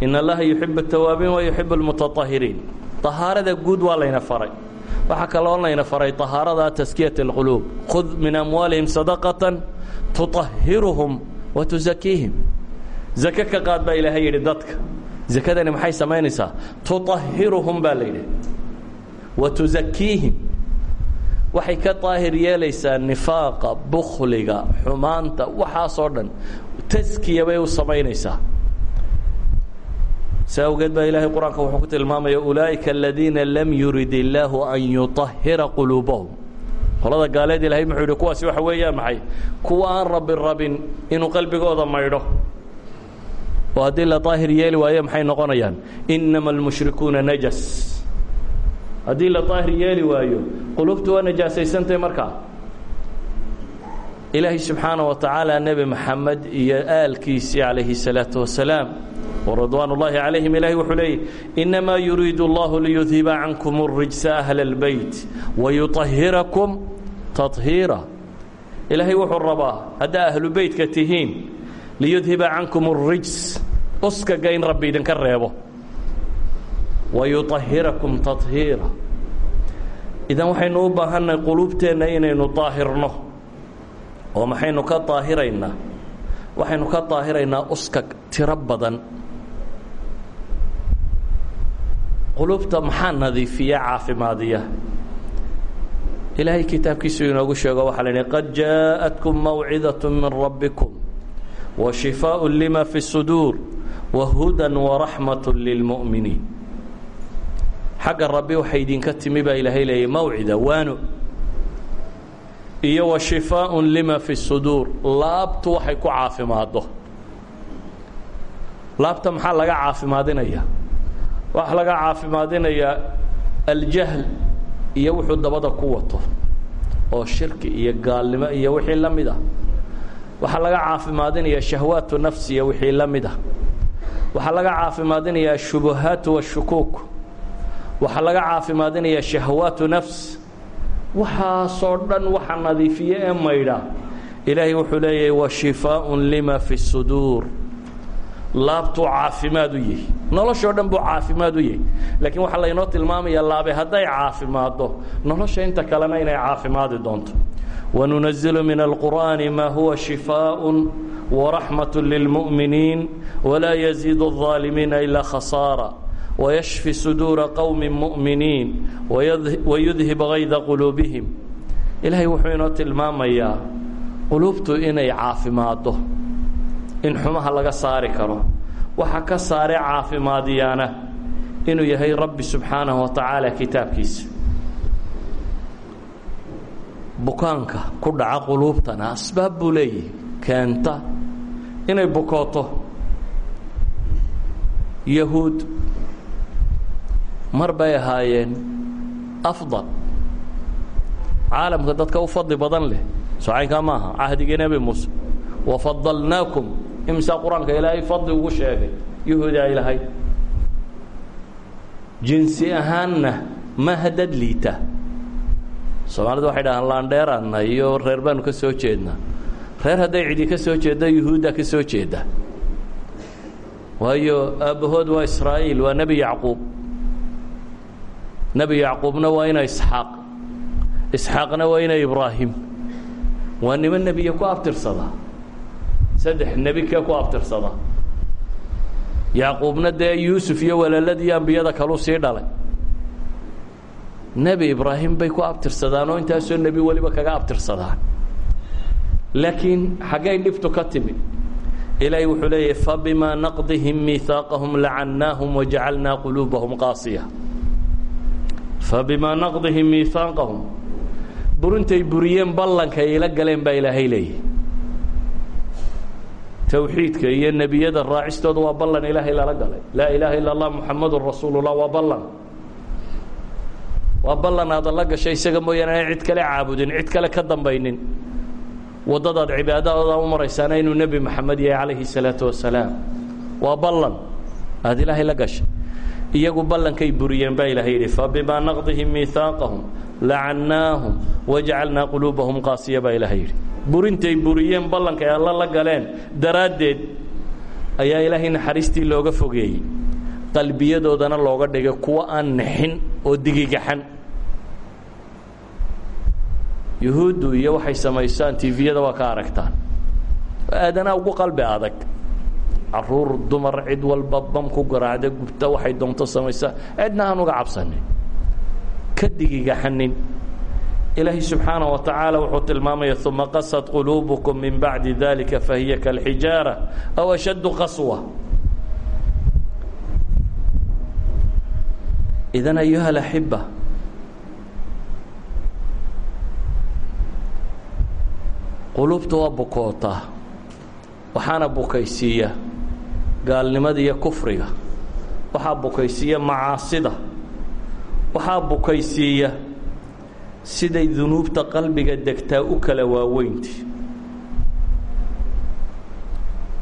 in allaha yuxib الtawaabiin wa yuxib اlmutaطahiriin طahaarada guud waa layna faray waxaa kaloo layna faray طahaarada taskiyaة اlquluub khud min amwaalihim sadaqaةa tuطahiruhum wa tusakiihim zake ka qaad baa ilaahay yidhi dadka zakadani maxay samaynaysaa tuطahiruhum baa la yidhi wa tusakiihim waxay ka daahir yeelaysaa nifaaqa bukhliga xumaanta waxaasoo dhan taskiya bay u samaynaysaa si awgeed baa ilaahay qur-aanka wuxuu ku tilmaamaya ulaa'ika aladiina lam yurid illaahu an yuطahira quluubahum qolada gaaleed ilahay muxuu yidhi kuwaasi waxa weeyaan maxay kuwa aan rabi rabin inuu qalbigooda maydho oo haddii la daahir yeeli waayo maxay noqonayaan inama almushrikuuna najas haddii la daahir yeeli waayo qulubtu waa najaasaysantay markaa ilaahay subxaana wa tacaala nebi maxamed iyo aalkiisii calayhi الsalaaةu wasalaam وridوaan الlahi عalayhim ilahi wuxuu leeyay inamaa yuriidu اllahu liyudhiba cankum الrijsa أhla الbeyt wayuطahirakum taطhiira ilaahay wuxuu rabaa haddaa ahlu beytka tihiin liyudhiba cankum الrijs uskaga in rabbi idinka reebo wayuطahirakum taطhiira idan waxaynu u baahannahay quluubteenna inaynu daahirno oo maxaynu ka daahiraynaa waxaynu ka daahiraynaa uskag tiro badan qulubta maxaa nadiifiya caafimaadiya ilaahay kitaabkiisu inoogu sheego waxaa la idhi qad jaaءatkum mawcidaة min rabbikum wa shifaaء lima fi الsuduur wa hudan waraxmaة lilmu'miniin xagga rabbi waxay idinka timi baa ilaahay leeyay mawcida waano iyo wa shifaaء lima fi الsuduur laabtu waxay ku caafimaaddo laabta maxaa laga caafimaadinaya waxaa laga caafimaadinayaa aljahl iyo wuxuu dabada ku wato oo shirki iyo gaalnimo iyo wixii la mid ah waxaa laga caafimaadinayaa shahwaatu nafsi iyo wixii la mid ah waxaa laga caafimaadinayaa ashubuhaatu washukuuk waxaa laga caafimaadinayaa shahwaatu nafs waxaasoo dhan waxa nadiifiye ee maydha ilaahay wuxuu leeyahay wa shifaaء lima fi الsuduur laabtuu caafimaad u yahi noloshoo dhan buu caafimaad u yahi laakiin waxaa laynoo tilmaamaya laabe hadday caafimaaddo nolosha inta kalena inay caafimaadi doonto wanunazilu min alqur'aani maa huwa shifaaء waraxmaة lilmu'miniin walaa yaziid الظaalimiina ilaa khasaara wayashfi suduura qowmi mu'miniin wayudhib gayda quluubihim ilaahay wuxuu inoo tilmaamayaa quluubtu inay caafimaaddo in xumaha laga saari karo. Waxa ka saare caafimaadiyaana inuu yahay rabbi subxaanahu wa tacaala kitaabkiisa. Bukaanka ku dhaca quluubtana asbaab buu leeyahay. Keenta inay bukooto. Yahuud mar bay ahaayeen afdal. Caalamka dadka u fadli badan leh socaynkaa maaha cahdigii nebi muuse. Wafadalnaakum imsaa qur'aanka ilaahay fadli ugu sheegay yahuudaa ilahay jinsi ahaanna maaha dad liita. Soomaalida waxay dhahaan laandheeraanna iyo reer baanu ka soo jeednaa reer hadday cidi ka soo jeeddo yuhuudda ka soo jeeda waayo aabbahood waa israa'iil waa nebi yacquub. Nebi yacquubna waa ina isxaaq. Isxaaqna waa ina ibraahim. Waa niman nebiya ku abtirsada saddex nebi kee ku abtirsada. Yacquubna dee yuusuf iyo walaaladii ambiyada kaluu sii dhalay. Nebi ibraahim bay ku abtirsadaan oo intaasoo nebi weliba kaga abtirsadaan. Laakiin xaggay dhibtu ka timi. Ilaahay wuxuu leeyahy fabimaa naqdihim miihaaqahum lacannaahum wajacalnaa quluubahum qaasiya. Fabimaa naqdihim miihaaqahum burintay buriyeen ballanka ayla galeen baa ilaahay leeyahy towxiidka iyo nebiyada raacistooda waa ballan ilaahay lala galay. Laa ilaaha illa allah muxamadun rasuulullah waa ballan. Waa ballan aada la gashay isaga mooyaane aan cid kale caabudin cid kale ka dambaynin. Waddadaad cibaadadooda u maraysaana inuu nebi maxamed yahay calayhi salaatu wasalaam. Waa ballan. Aada ilaahay la gashay. Iyagu ballankay buriyeen baa ilahay yidhi fabimaa naqdihim miihaaqahum lacannaahum wajacalnaa quluubahum qaasiya baa burintay buriyeen ballankay alla la galeen daraaddeed ayaa ilaahay naxariistii looga fogeeyey. Qalbiyadoodana looga dhigay kuwo aan nixin oo digigaxan. Yuhuuddu iyo waxay samaysaan tiviyada waa ka aragtaan. Aadanaa ugu qalbi adag. Caruur dumar cid walba bam ku garaacda gubta waxay doonto samaysaa cidna aan uga cabsanin ka digigaxanin ilaahi subxaanaه wa tacaala wuxuu tilmaamaya uma qasad quluubukum min bacdi dalika fahiya kalxijaara aw ashaddu qaswa. Idan ayuha alaxiba quluubta waa bukootaa waxaana bukaysiiya gaalnimada iyo kufriga waxaa bukaysiiya siday dunuubta qalbiga degtaa u kala waaweynti.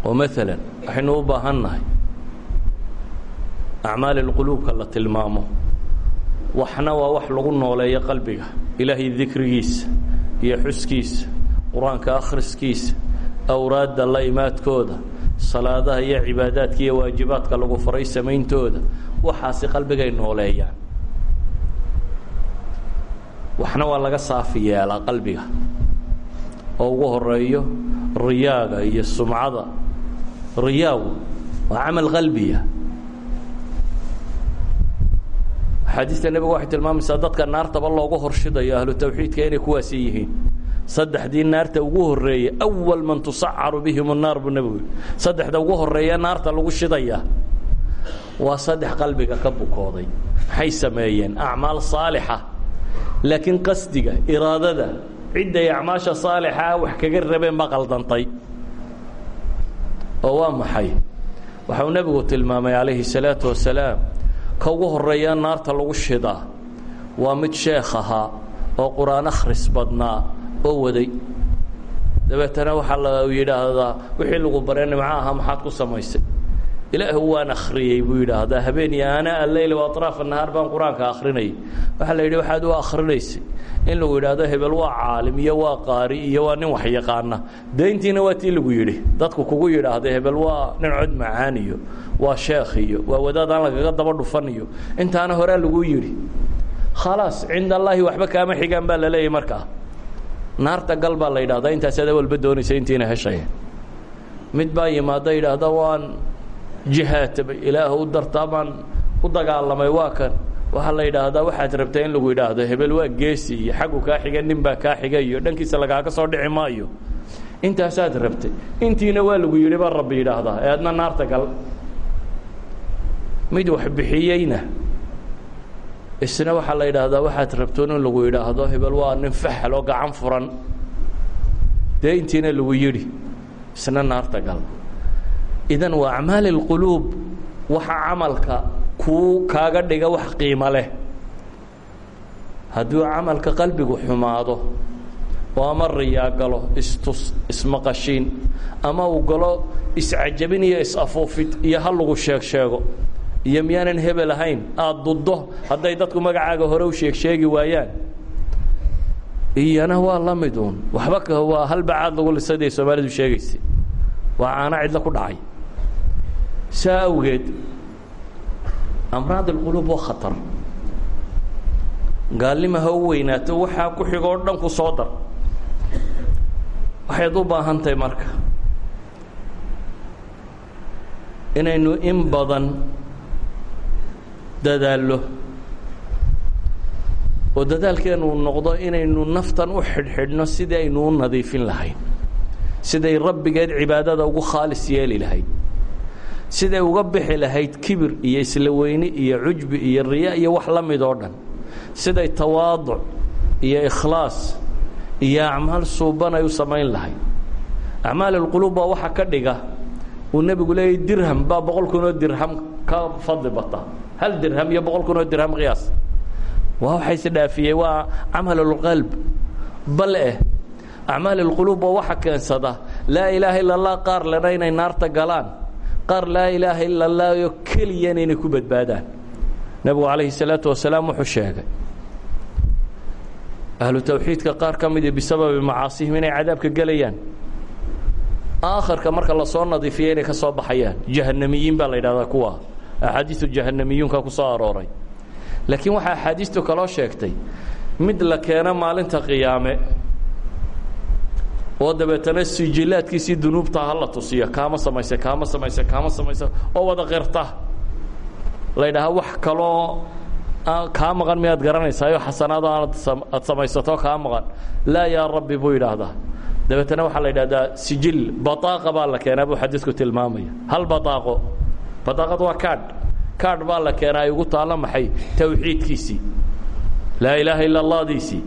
Oo maalan waxaynu u baahan nahay acmaal la tilmaamo. Waxna waa wax lagu nooleeyo qalbiga ilaahay dikrigiisa iyo xuskiisa qur'aanka akhriskiisa awraadda la imaadkooda salaadaha iyo cibaadaadka iyo waajibaadka lagu faray samayntooda waxaasi qalbigay nooleeyaan waxna waa laga saafi yeelaa qalbiga. Oo ugu horeeyo riyaaga iyo sumcada. Riyaagu waa camal qalbiya axaadiista nebigu waxay tilmaamaysaa dadka naartaba loogu horshidayo ahlu tawxiidka inay kuwaasi yihiin. Saddexdii naarta ugu horeeyey awal man tusacaru bihim الnaar buu nebigu saddexda ugu horreeya naarta lagu shidayaa waa saddex qalbiga ka bukooday. Maxay sameeyeen? Acmaal saalixa laakiin qasdiga iraadada cidday acmaasha saalixa ah wax kaga rabeen baa qaldantay. Oo waa maxay? Waxau nebigu tilmaamay calayhi salaatu wasalaam ka ugu naarta lagu shidaa waa mid sheekh oo qur'aan akhris badnaa oo waday. Dabeetana waxaa la yidhaahdaa wixii lagu bareen nimco ku samaysay? Ilaahu waan akhriyey buu yidhaahdaa habeen iyo aanaa alleyl wa aطraaf nahaar baan qur'aanka akhrinayay waxaa la yidhi waxaad u akhrinaysay in lagu yidhaahdo hebel waa caalim iyo waa qaari iyo waa nin wax yaqaana deyntiina waa tii lagu yidhi. Dadku kugu yidhaahda hebel waa nin cod macaan iyo waa sheekh iyo waa wadaad aan lagaga daba dhufan iyo. Intaana horaa lagu yidhi. Khalaas cinda allaahi waxba kaama xigaan baa la leeyahy markaa. Naarta gal baa la yidhahdaa intaasaada walba doonaysa intiina heshaya mid baa yimaada yidhaahda waan jihaatabay ilaah u dartaa u dagaalamay waa kan. Waxaa la yidhaahdaa waxaad rabtaa in lagu yidhaahdo hebel waa geesi iyo xaggu kaa xiga nin baa xiga iyo dhankiisa lagaaga soo dhici maayo. Intaasaad rabtay. Intiina waa lagu yidhi baa rabbi yidhaahdaa ee naarta gal. Mid wax bixiyeyna. Isna waxaa la yidhaahdaa waxaad rabtoon in lagu yidhaahdo hebel waa nin faxal oo gacan furan. Dee lagu yidhi isna naarta gal idan waa acmaali اlquluub waxa camalka kuu kaaga dhiga wax qiimo leh. Hadduu camalka qalbigu xumaado oo ama galo istus ismaqashiin ama uu galo iscajabin iyo is-afuufid iyo ha lagu sheeg sheego iyo miyaanan hebel ahayn duddo hadday dadku magacaaga hore u sheeg sheegi waayaan. Iyana waa la mid uun. Waxba waa halbacaad lagu lisaday soomaalidu sheegaysa waa caano cidlo ku dhacay saa awgeed amraad alquluub waa khatar. Gaalnima ha u weynaato waxaa ku xigoo dhan ku soo dar. Waxayd u baahan tahay marka inaynu in badan dadaallo. Oo dadaalkeenu noqdo inaynu naftan u xidhxidhno sidii aynu u nadiifin lahayn siday rabbigeed cibaadada ugu khaalis yeeli lahayd siday uga bixi lahayd kibir iyo isla weyni iyo cujbi iyo riya iyo wax la mid oo dhan siday tawaaduc iyo ikhlaas iyo acmaal suuban ay u samayn lahayd acmaal alquluub baa waxa ka dhiga uu nebigu leeyay dirham baa boqol kun oo dirham ka fadli bata hal dirham iyo boqol kun oo dirham qiyaas waa waxa isdhaafiyey waa camal اlqalb bal eh acmaal اlquluub waa waxa keensada laa ilaaha ila اllah qaar lena inay naarta galaan qaar laa ilaaha ila allayo keliya inayna ku badbaadaan. Nebigu calayhi salaatu wasalaam wuxuu sheegay ahlu tawxiidka qaar ka midii ah bisababi macaasihim inay cadaabka gelayaan. Aakharka marka la soo nadiifiya inay ka soo baxayaan jahanamiyiin baa la yidhahdaa kuwa axaadiisu jahanamiyuunka ku soo arooray. Laakiin waxaa axaadiistu kaloo sheegtay mid la keeno maalinta qiyaame oo dabeetana sijilaadkiisii dunuubta ha la tusiyo. Kaama samayse kaama samayse kaama samayse oo wada qirta. La ydhahaa wax kaloo kaa maqan miyaad garanaysaayo xasanaado aad samaysato kaa maqan. Laa yaa rabbi buu yidhaahdaa. Dabeetana waxaa la sijil baaaqa baa la keenaa buu xadiisku tilmaamaya. Hal baaaqo baaaqad waa kaadh kaadh baa la keenaa ugu taalla maxay? Tawxiidkiisii laa ilaaha illa allahdiisii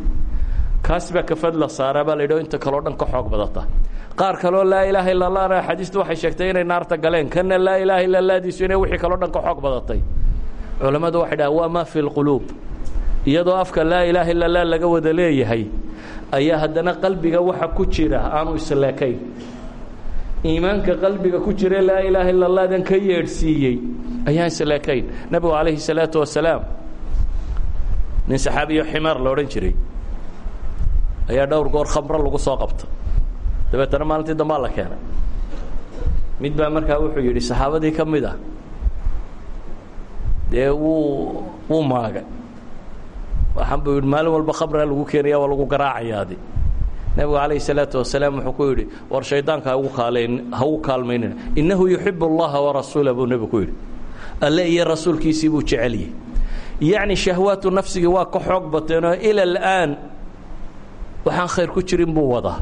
kaas baa kafad la saaraa baa la yidhao inta kaleo dhan xoog badata. Qaar kaloo laa ilaaha illa allahna axaadiistu waxay sheegtay inay naarta galeen. Kana laa ilaaha illa allahdiisu inay wixii kaloo dhan ka xoog badatay. Culammadu waxay dhahaan waa maa fi lquluub iyadoo afka laa ilaaha illa allah laga wada leeyahay ayaa haddana qalbiga waxa ku jira aanu isleekayn. Iimaanka qalbiga ku jira laa ilaaha illa allahdan ka yeedhsiiyey ayaan isleekayn. Nebigu calayhi salaatu wasalaam nin saxaabiyo ximaar la odhan jiray ayaa dhowr goor khamro lagu soo qabta dabeetana maalintii dambaa la keenay. Mid baa markaa wuxuu yidhi saxaabadii ka ah. Dee wuu wuu waxaan buu yidhi walba khamraa lagu keenaya waa lagu garaacayaadi nebigu calayhi salaatu wasalaam wuxuu war shaydaanka haugu kaaleyn ha ugu kaalmaynina innahu yuxibu allaha warasuula buu nebigu ku yidhi. Iyo rasuulkiisii buu jeceliyey yacni shahwaatu nafsigii waa ka xoog bateenoo ila al'aan waxaan khayr ku jirin buu wadaa.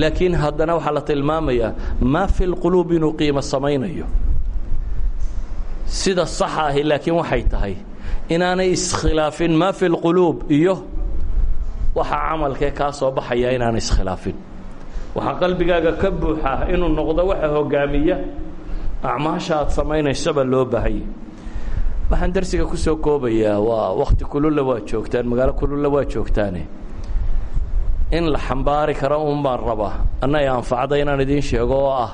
Laakiin haddana waxaa la tilmaamayaa maa fi lquluub inuu qiimo samaynayo? Sida saxa ahi laakiin waxay tahay inaanay iskhilaafin maa fi lquluub iyo waxa camalkee kaa soo baxaya inaanay iskhilaafin. Waxaa qalbigaaga ka buuxa inuu noqdo waxa hogaamiya acmaasha aad samaynaysaba loo baahanya. Waxaan darsiga ku soo koobayaa waa wakti kululla waa joogtaan magaalo kululla waa joogtaane in la xambaari karo un baan rabaa. Annay anfacda inaan idiin sheego oo ah.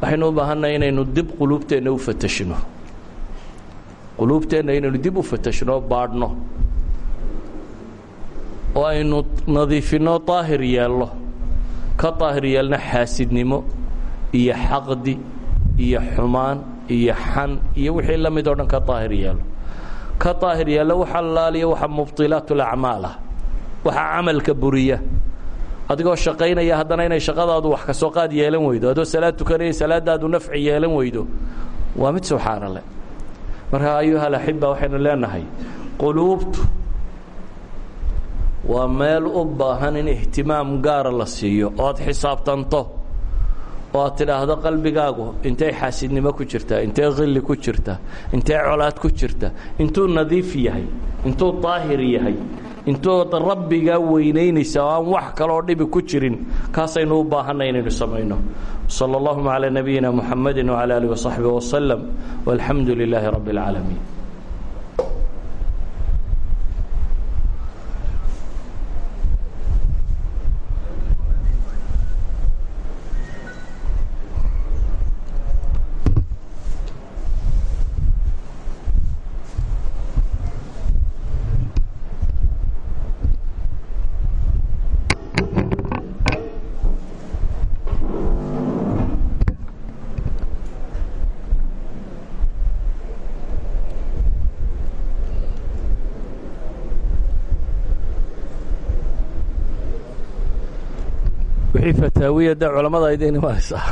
Waxaynu u baahannahay inaynu dib quluubteenna u fatashno quluubteenna inaynu dib u fatashno baadhno. Oo aynu nadiifinno daahir yeelno. Ka daahir yeelno xaasidnimo iyo xaqdi iyo xumaan iyo xan iyo wixii la mid oo dhan ka daahir yeelo ka daahir yeello waxa laaliya waxa mubdilaat ulacmaal ah waxaa camalka buriya. Adigoo shaqaynaya haddana inay shaqadaadu wax ka soo qaad yeelan weydo. Adoo salaad tukanaya salaadaadu nafci yeelan weydo. Waa mid subxaana leh marka ayuha alaxiba waxaynu leenahay quluubtu waa meel u baahan in ihtimaam gaara la siiyo oo aad xisaabtanto oo aad tidhaahdo qalbigaagu intay xaasidnimo ku jirtaa intee khilli ku jirta intee colaad ku jirta intuu nadiif yahay intuu daahir yahay intuu rabbigaa weynaynaysa oo aan wax kaloo dhibi ku jirin kaasaynu u baahanay inaynu samayno. Sala allahuma calaa nabiyina muxamadi wcala alih wasaxbi wasalam walxamdu lilaahi rabbi اlcaalamiin wixii fataawiya de culamada aydayn imanaysaa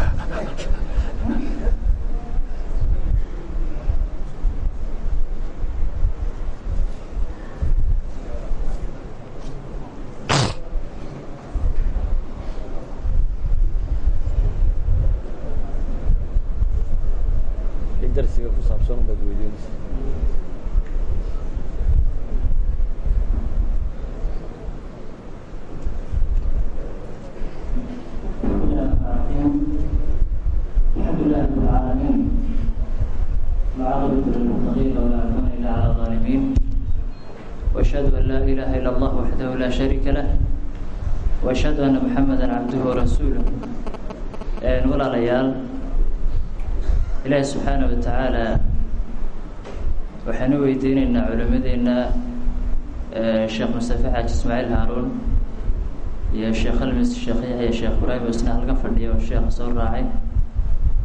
darsiga ku rasuulah walaalayaal. Ilaahi subxaana wa tacaala u weydiineynaa culimadeenna sheekh mustafe xaaji ismaaciil haaruun iyo sheekh almis sheekh yaxya sheekh ibraahim isna halkan fadhiya oo sheekha soo raacay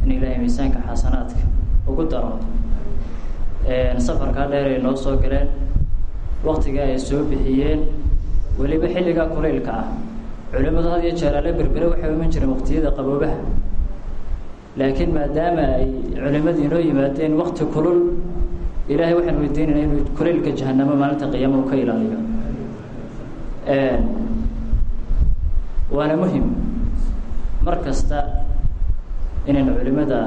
in ilaahay miisaanka xasanaadka ugu daro. Safarkaa dheer ay noo soo galeen waktiga ay soo bixiyeen weliba xilligaa kulaylka ah culimmadu had iyo jeer ale berbere waxay iman jireen waqtiyada qaboobaha. Laakiin maadaama ay culimmadii inoo yimaadeen wakti kulul ilaahay waxaan weydiinaynaa inuu kulaylka jahanamo maalinta qiyaama u ka ilaaliyo. Waana muhiim mar kasta inaynu culimmada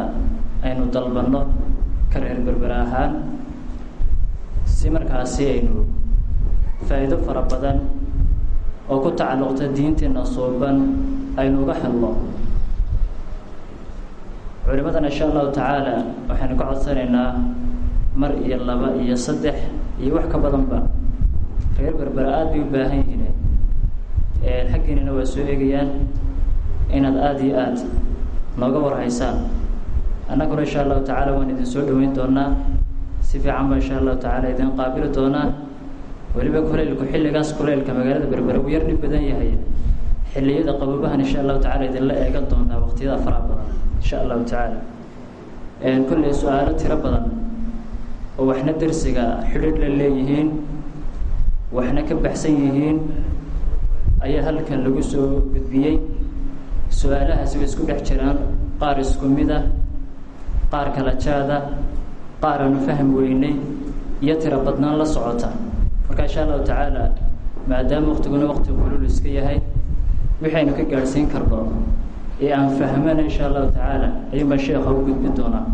aynu dalbanno ka reer berbere ahaan si markaasi aynu faa'iido fara badan oo ku tacalluqta diinteena suuban aynu uga helno culimmadana insha allahu tacaala waxaynu ka codsanaynaa mar iyo laba iyo saddex iyo wax ka badanba. Reer berbere aada bay u baahan yihiin. Xaggiinina waa soo eegayaan inaad aada iyo aada nooga warhaysaan annaguna insha allahu tacaala waan idin soo dhaweyn doonaa si fiican ba insha allahu tacaala idin qaabili doonaa weliba kuleylku xilligaas kuleylka magaalada berbere uu yar dhib badan yahay. Xilliyada qabobahan insha allahu tacala idinla eegan doonaa waqtiyada faraha badan insha allahu tacaala. Kolley su'aalo tiro badan oo waxna dersiga xidhiidh la leeyihiin waxna ka baxsan yihiin ayaa halkan lagu soo gudbiyey. Su'aalahaasi way isku dhex jiraan qaar isku mid ah qaar kala jaada qaar aanu faham weynay iyo tiro badnaan la socota marka insha allahu tacaala maadaama waktiguna wakti kulul iska yahay waxaynu ka gaadhsiin karno ee aan fahmana insha allahu tacaala ayuunbaa sheekha u gudbi doonaa.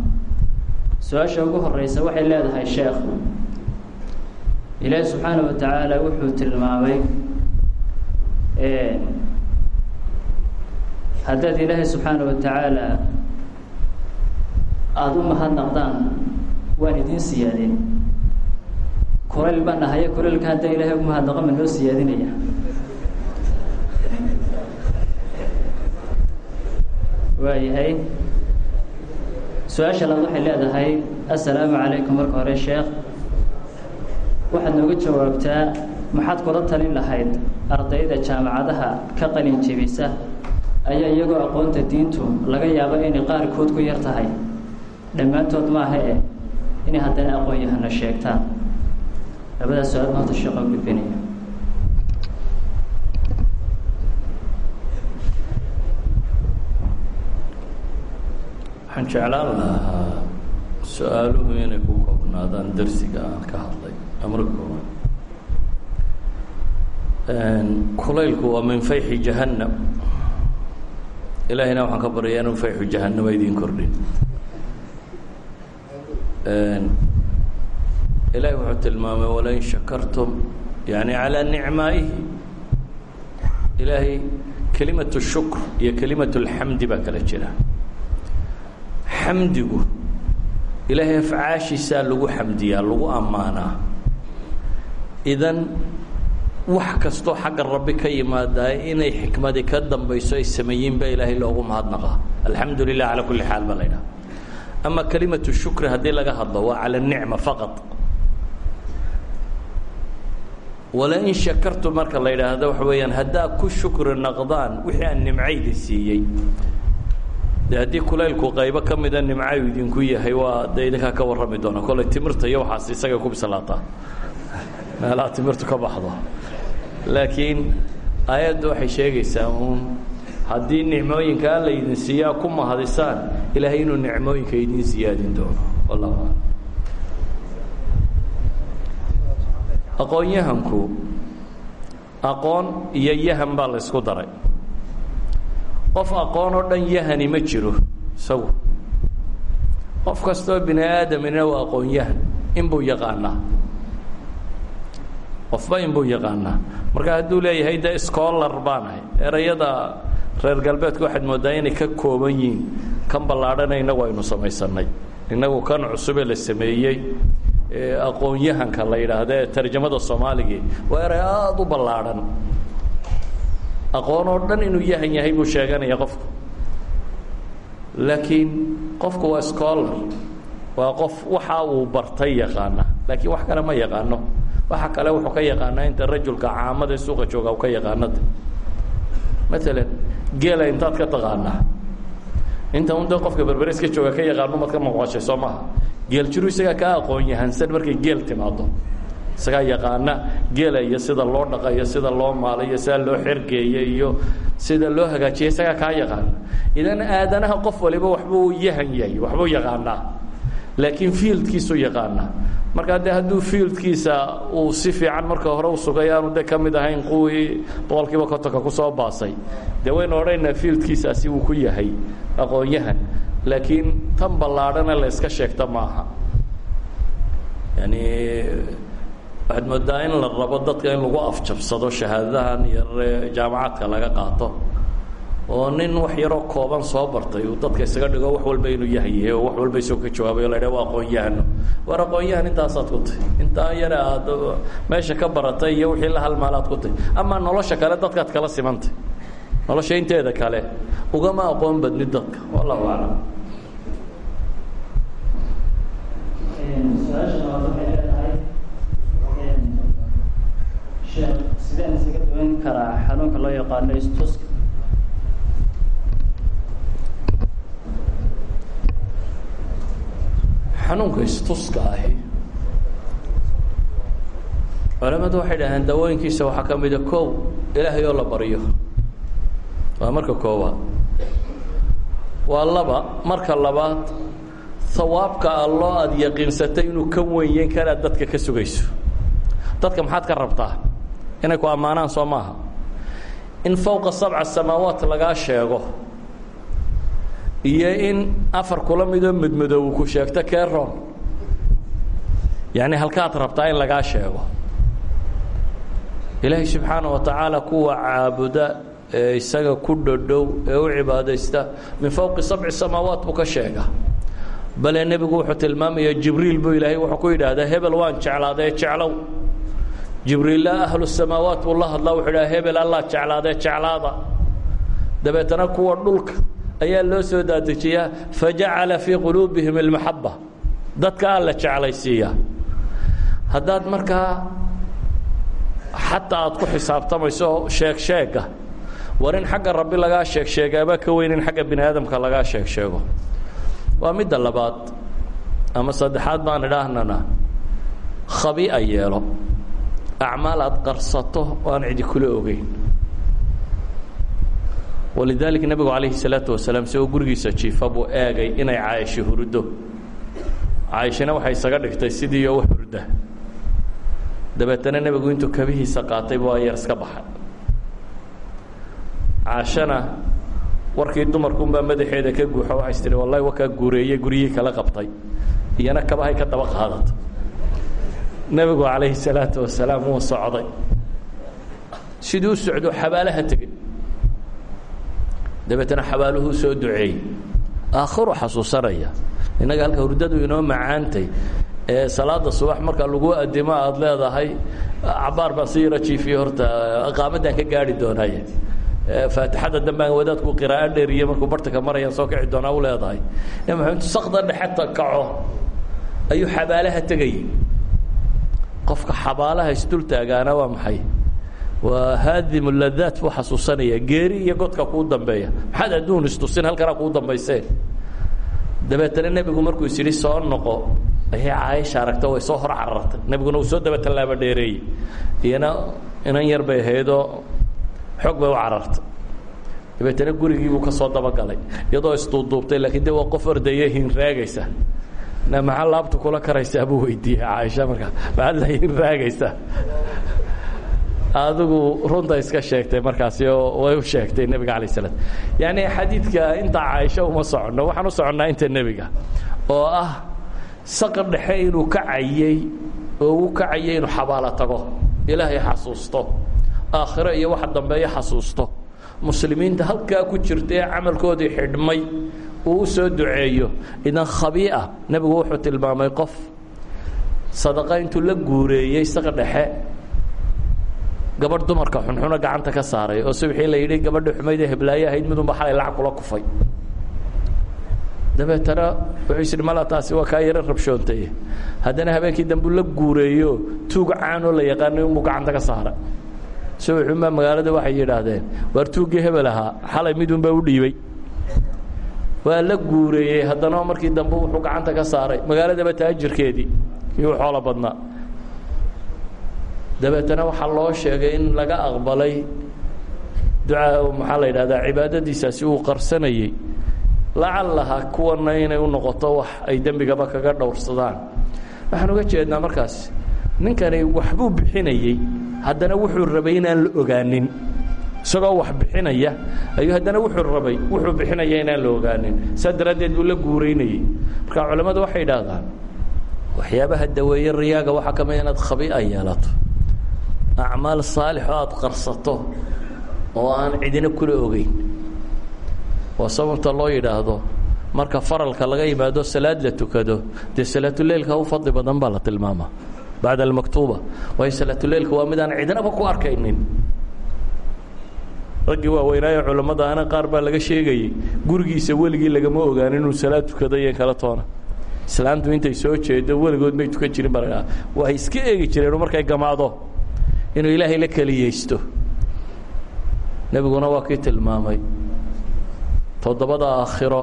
Su'aasha ugu horeysa waxay leedahay sheekh ilaahi subxaana wa tacaala wuxuu tilmaamay haddaad ilaahay subxaana wa tacaala aada u mahadnaqdaan waan idiin siyaadin kulayl baan ahaye kulaylka haddaa ilaahay ugu mahadnaqo ma noo siyaadinaya? Waayahay su'aasha laad waxay leedahay assalaamu calaykum marka hore sheekh. Waxaad nooga jawaabtaa maxaad kula talin lahayd ardayda jaamacadaha ka qalin jebisa? Ayaa iyagoo aqoonta diintu laga yaabo inay qaarkood ku yar tahay? Dhammaantood maaha eh? Inay haddana aqoon-yahana sheegtaan labadaas su'aal maanta sheeqa gudbinaya waxaan jeclaan lahaa su'aaluhu inay ku koobnaadaan darsiga aan ka hadlay amar kooban kulaylku waa min fayxi jahannam ilaahayna waxaan ka baryaa inuu fayxu jahannama idiin kordhin ilahay wuxuu tilmaamay walain shakartum yani calىa nicmaa'ihi. Ilaahay kelimatu shukr iyo kelimatu اlxamdi baa kala jira. Xamdigu ilaahay afcaashiisaa lagu xamdiyaa lagu ammaanaa. Idan wax kastoo xagga rabbi ka yimaadaa inay xikmadi ka dambayso ay sameeyiin baa ilaahay loogu mahadnaqaa. Alxamdu lilah calaa kulli xaal baa la ydhaha ama kelimatu shukri haddii laga hadlo waa cala nicma faqad walain shakartum marka la yidhaahdo waxa weeyaan haddaa ku shukri naqdaan wixii aan nimcaydi siiyey. De haddii kulaylku qaybo ka mida nimcayu idinku yahay waa de idinkaa ka warrami doona. Kolley timirta iyo waxaas isagay ku bislaataa meelaha timirtu ka baxdo. Laakiin aayaddu waxay sheegaysaa uun haddii nicmooyinka alla idin siiyaa ku mahadisaan ilaahay inuu nicmooyinka idin siyaadin doono. Wallahu aqoon-yahanku aqoon iyo yahan baa la ysku daray. Qof aqoon oo dhan yahani ma jiro isagu qof kastoo bini aadamina waa aqoon-yahan inbuu yaqaanaa. Qofba inbuu yaqaanaa. Marka hadduu leeyahay de scholar baanahay erayada reer galbeedku waxaad mooddaa inay ka kooban yihiin kan ballaadhana innagu aynu samaysanay innagu kan cusubee la sameeyey aqoon-yahanka la yidhaahda ee tarjamada soomaaligii waa eray aada u ballaadhan aqoon oo dhan inuu yahan yahay buu sheeganaya qofku. Laakiin qofku waa scholar. Waa qof waxa uu bartay yaqaana. Laakiin wax kale ma yaqaano. Waxa kale wuxuu ka yaqaanaa inta rajulka caamada suuqa jooga u ka yaqaanada maalan geela intaad ka taqaanaa. Inta un qofka berbereska jooga ka yaqaano maad ka maqashay soo geel jiru isagaa kaa aqoon yahansan markay geel timaado. Isagaa yaqaana geela iyo sida loo dhaqa iyo sida loo maalo iyo sida loo xergeeyo iyo sida loo hagaajiya isagaa kaa yaqaana idan aadanaha qof waliba waxbuu yahan yahay waxbuu yaqaanaa laakiin fieldkiisuu yaqaanaa markaa de hadduu fieldkiisa uu si fiican marka hore u sugay aanu de ka mid ahayn kuwii boqol kiiba kontonka ku soo baasay. Dee waynu odhanaynaa fieldkiisaasi uu ku yahay aqoon-yahan laakiin tan ballaadhana la yska sheegta maaha. Yani waxaad moodaa in la rabo dadka in lagu afjabsado shahaadadahan iyo jaamacaadka laga qaato. Oo nin wax yaroo kooban soo bartay uu dadka isaga dhigo wax walba inuu yahayahay oo wax walba isagoo ka jawaabayo la dha waa aqoon-yahano war aqoon-yahan intaasaad ku tahy intaa yare aad meesha ka baratay iyo wixii la halmaalaad ku tahy amaa nolosha kale dadkaad kala simantay nolosha inteeda kale ugama aqoon badni dadka. Wallahu aclam sideen isaga daweyn karaa xanuunka loo yaqaano istuska xanuunka istuska ahi. Culamadu waxay dhaheen dawooyinkiisa waxaa ka mida kow ilaahay oo la baryo marka koowaad. Waa laba. Marka labaad hawaabka alloo aada yaqiinsatay inuu ka wenyeyn karaad dadka ka sugayso. Dadka maxaad ka rabtaa? Inay ku ammaanaan soo maaha. In fowqa sabca samaawaat lagaa sheego iyo in afar kula midoo madmadoow ku sheegto keron yacni halkaad rabtaa in lagaa sheego. Ilaahay subxaana wa tacaala kuwa caabuda ee isaga ku dhodhow ee u cibaadaysta min fowqi sabci samaawaat buu sheega. Bale nebigu wuxuu tilmaamaya jibriil buu ilaahay wuxuu ku yidhaahdaa hebel waan jeclaadee jeclow. Jibriilla ahlu samaawaat buu la wuxuu idhaha hebel allah jeclaadee jeclaada. Dabeetana kuwa dhulka ayaa loo soo daadejiyaa fajacala fii quluubihim اlmaxaba dadka alla jeclaysiiya. Haddaad markaa xataa aad ku xisaabtamayso sheeg sheega war in xagga rabbi lagaa sheeg sheegaabaa ka weyn in xagga bini aadamka lagaa sheeg sheego waa midda labaad ama saddexaad baan idhaahnana khabi'a yeelo. Acmaal aad qarsato oo aan cidi kula ogeyn. Walidaalika nebigu calayhi salaatu wasalaam si gurigiisa jiifa buu eegay inay caaisho huruddo caaishana waxay isaga dhigtay sidii oo wax hurda. Dabeetana nebigu intuu kabihiisa qaatay buu ayar iska baxay caashana warkii dumarkuunbaa madaxeeda ka guuxo waxay is tihi wallahi wakaa guureeye guryihii kala qabtay. Iyana kabahay ka daba qaadata nebigu calayhi salaatu wasalaam wuu socday. Siduu socdo xabaalaha tegey dabeetana xabaaluhuu soo duceeyey. Aakhiru xasuusanaya. Innaga halka hurdadu inoo macaantay ee salaada subax marka lagu adimo aada leedahay cabaar baan si yaro jiifiye horta qaamaddaan ka gaari doonaaye faatixada dambaan wadaadku qiraa'o dheeriye markuu bartanka marayaan soo kici doonaa u leedahay. Maxamed intu sakda dhexeta kaco ayuu xabaalaha tegayay qofka xabaalaha isdul taagaana waa maxay? Waa haadimu ladaat buu xasuusanaya geeri iyo godka kuu dambeeya. Maxaad adduun istusin halkanaa kuu dambayseen. Dabeetana nebigu markuu is soo noqo. Ayay caaisha aragta way soo hor carartay. Nebiguna soo daba tallaaba dheereeyey. Iyana inan yar bay xoog bay u carartay. Dabeetana gurigiibuu ka soo dabagalay. Iyadoo isduubduubtay laakiin de waa qof ordaya hinraagaysa maxaa laabtu kula karaysaa buu weydiiyey caaisha markaa maxaad la hinraagaysaa adigu runta iska sheegtay markaasi oo way u sheegtay nebiga alay slam yaani xadiidka inta caaisho uma soconno waxaan u soconnaa inta nebiga oo ah saqar dhexe inuu kacayey oo uu kacayay inuu xabaalo tago ilaahay xasuusto aakhiro iyo waxa dambeeya xasuusto. Muslimiinta halkaa ku jirta ee camalkoodii xidhmay uu u soo duceeyo idan khabii'a nebigu wuxuu tilmaamay qof sadaqa intuu la guureeyey saqar dhexe. Gabadh dumarka xunxuna gacanta ka saaray oo subxii la yidhi gabadha xumayd ee heblaaye ahayd midunba xalay lacag kula kufay. Dabeetana wuxuu is idhi mala taasi waa kaa yaro rabshoontay haddana habeenkii dambu la guureeyo tuug caanoo la yaqaanay unbuu gacanta ka saaray subaxunbaa magaalada waxay yidhaahdeen waar tuuggii hebel ahaa xalay midunbaa u dhiibay. Waa la guureeyey haddana markii dambe wuxuu gacanta ka saaray. Magaaladaba taajirkeedii kii u xoolo badnaa. Dabeetana waxaa loo sheegay in laga aqbalay ducaa maxaa la yidhahdaa cibaadadiisaasi uu qarsanayey. Lacallaha kuwana inay u noqoto wax ay dembigaba kaga dhowrsadaan. Waxaan uga jeednaa markaas ninkani waxbuu bixinayey haddana wuxuu rabay inaan la ogaanin. Isagoo wax bixinaya ayuu haddana wuxuu rabay wuxuu bixinaya inaan la ogaanin. Saa daraaddeed buu la guuraynayey marka culammadu waxay idhaahdaan waxyaabaha daweeye riyaaga waxaa ka mid inaad khabii'a yeelato. Acmaal saalix oo aada qarsato oo aan cidina kula ogeyn. Waa sababta loo yidhaahdo marka faralka laga yimaado salaad la tukado dee salaatuleilka u fadli badan baa la tilmaamaa bacda almaktuuba waayo salaatuleilka waa mid aan cidnaba ku arkaynin raggii waaweynaayo culammada ana qaar baa laga sheegayey gurigiisa weligii lagama ogaan inuu salaad tukado iyo kala toona islaantu intay soo jeedo weligood may tukan jirin ba way iska eegi jireen markay gamaado inuu ilaahay la keliyeysto nebiguna waa kii tilmaamay toddobada aakhiro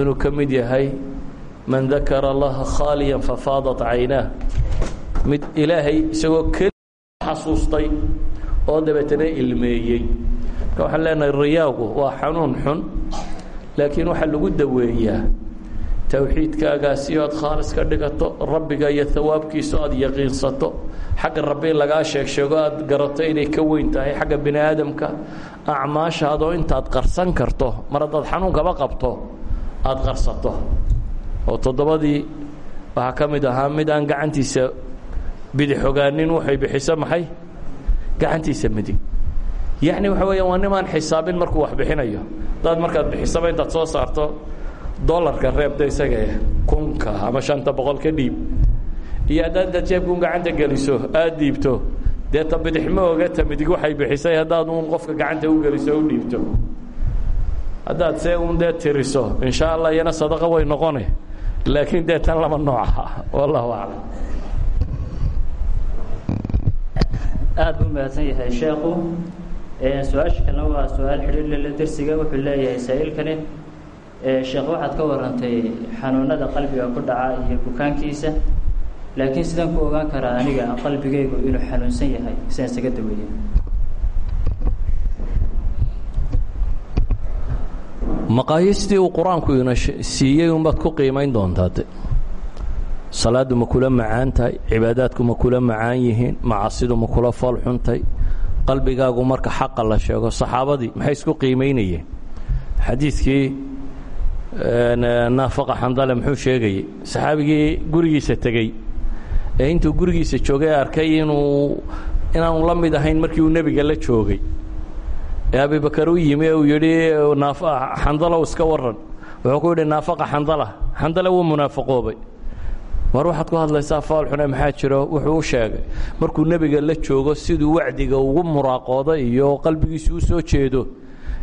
inuu ka mid yahay man dakara allaha khaaliyan fafaadat caynaah mid ilaahay isagoo keli xasuustay oo dabeetana ilmeeyey. Marka waxaan leenahay riyaagu waa xanuun xun laakiin waxaa lagu daweeyaa towxiidkaagaasi oad khaalis ka dhigato rabbiga iyo hawaabkiisa oad yaqiinsato xagga rabbi in lagaa sheeg sheego aad garato inay ka weyn tahay xagga bini aadamka intaad qarsan karto mar haddaad xanuunkaba qabto aada qarsato. Oo toddobadii waxaa ka ahaa mid aan gacantiisa bidix ogaanin waxay bixiso maxay? Gacantiisa midig yacni waxa weeya waa nimaan xisaabin markuu wax bixinayo. Hadaad markaad bixisaba intaad soo saarto dolarka reebta isagae kunka ama shanta boqol ka dhiib. Iyo haddaad intaad jeebkun gacanta geliso aada dhiibto dee ta bidix ma oga ta midig waxay bixisay haddaad uun qofka gacanta u geliso u dhiibto. Haddaad see un dee tiriso insha allah iyana sadaqa way noqone. Laakiin dee tan lama nooca wallahu aclam aada buu mahadsan yahay sheekhu. Su'aasha kalena waa su'aal xidhiirlala dersiga wuxuu leeyahay saa-iilkani sheekh waxaad ka warantay xanuunada qalbiga ku dhaca iyo bukaankiisa. Laakiin sidaan ku ogaan karaa aniga qalbigaygu inuu xanuunsan yahay. Sidaan isaga daweeye maqaayiistii uu qur'aanku ina siiyey unbaad ku qiimayn doontaa de salaaddu ma kula macaan tahay cibaadaadku ma kula macaan yihiin macaasidu ma kula foolxuntay qalbigaagu marka xaqa la sheego saxaabadii maxay isku qiimaynayeen xadiidkii naafaqa xandale muxuu sheegayey saxaabigii gurigiisa tegey ee intuu gurigiisa joogay arkay inuu inaanu la mid ahayn markii uu nebiga la joogay. Ee abibakar u yimi ee uu yidhi xandalow iska waran wuxuu ku yidhi naafaqa xandala xandale wuu munaafaqoobay mar waxaad ku hadlaysaa faalxune maxaa jiro? Wuxuu u sheegay markuu nebiga la joogo siduu wacdiga ugu muraaqoodo iyo qalbigiisu u soo jeedo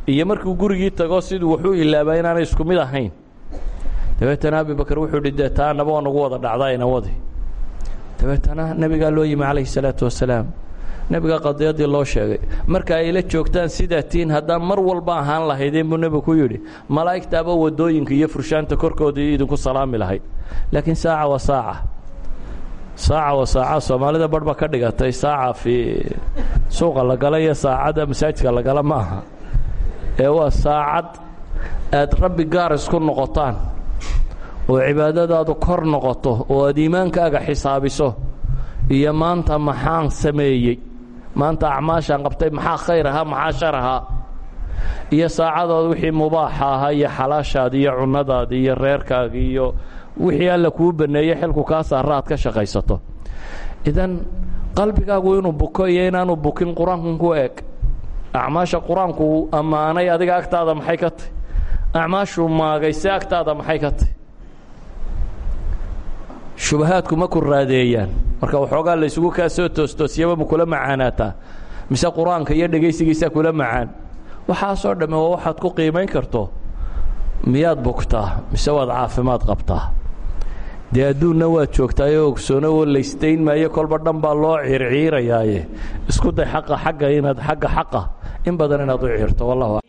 iyo markuu gurigii tago siduu waxu ilaabaa inaanay isku mid ahayn. Dabeetana abibakar wuxuu hi taa naba nagu wada dhacdayna wadi. Dabeetana nebigaa loo yimi calayhi salaatu wasalaam nebiga qadiyadii loo sheegay. Marka ay la joogtaan sidaa tiin haddaan mar walba ahaan lahaydeen buu nebigu ku yidhi. Malaa'igtaaba waddooyinka iyo furshaanta korkoodii idinku salaami lahayd. Laakiin saaca wa saaca. Saaca wa saaca. Soomaalida barh ba ka dhigatay. Saaca fii suuqa la gala iyo saacadda masaajidka la gala aha. Ee waa saacad aad rabbi gaar isku noqotaan oo cibaadadaadu kor noqoto oo aad iimaankaaga xisaabiso iyo maanta maxaan sameeyey maanta acmaashaan qabtay maxaa khayr ahaa maxaa shar ahaa? Iyo saacadood wixii mubaaxa ahaa iyo xalaashaadi iyo cunnadaadi iyo reerkaagi iyo wixii alla kuu baneeyey xilku kaa saara aad ka shaqaysato. Idan qalbigaagu inuu buko iyo inaanu bukin qur'aankan ku eg acmaasha qur'aanku ammaanay adiga agtaada maxay ka tahy acmaashuu maagayse agtaada maxay ka tahy shubahaadku ma ku raadeeyaan. Marka waxoogaa laysugu kaa soo toostoosiyaba ma kula macaanaataa? Mise qur'aanka iyo dhegaysigiisaa kula macaan? Waxaasoo dhamme waa waxaad ku qiimayn karto. Miyaad bogtaa? Mise waad caafimaad qabtaa? Dee adduunna waad joogtaayoo ogsoono oo laystayn maayo kolba dhan loo ciirciirayaaye isku day xaqa xagga inaad xagga xaqa. In badan inaad u ciirto wallah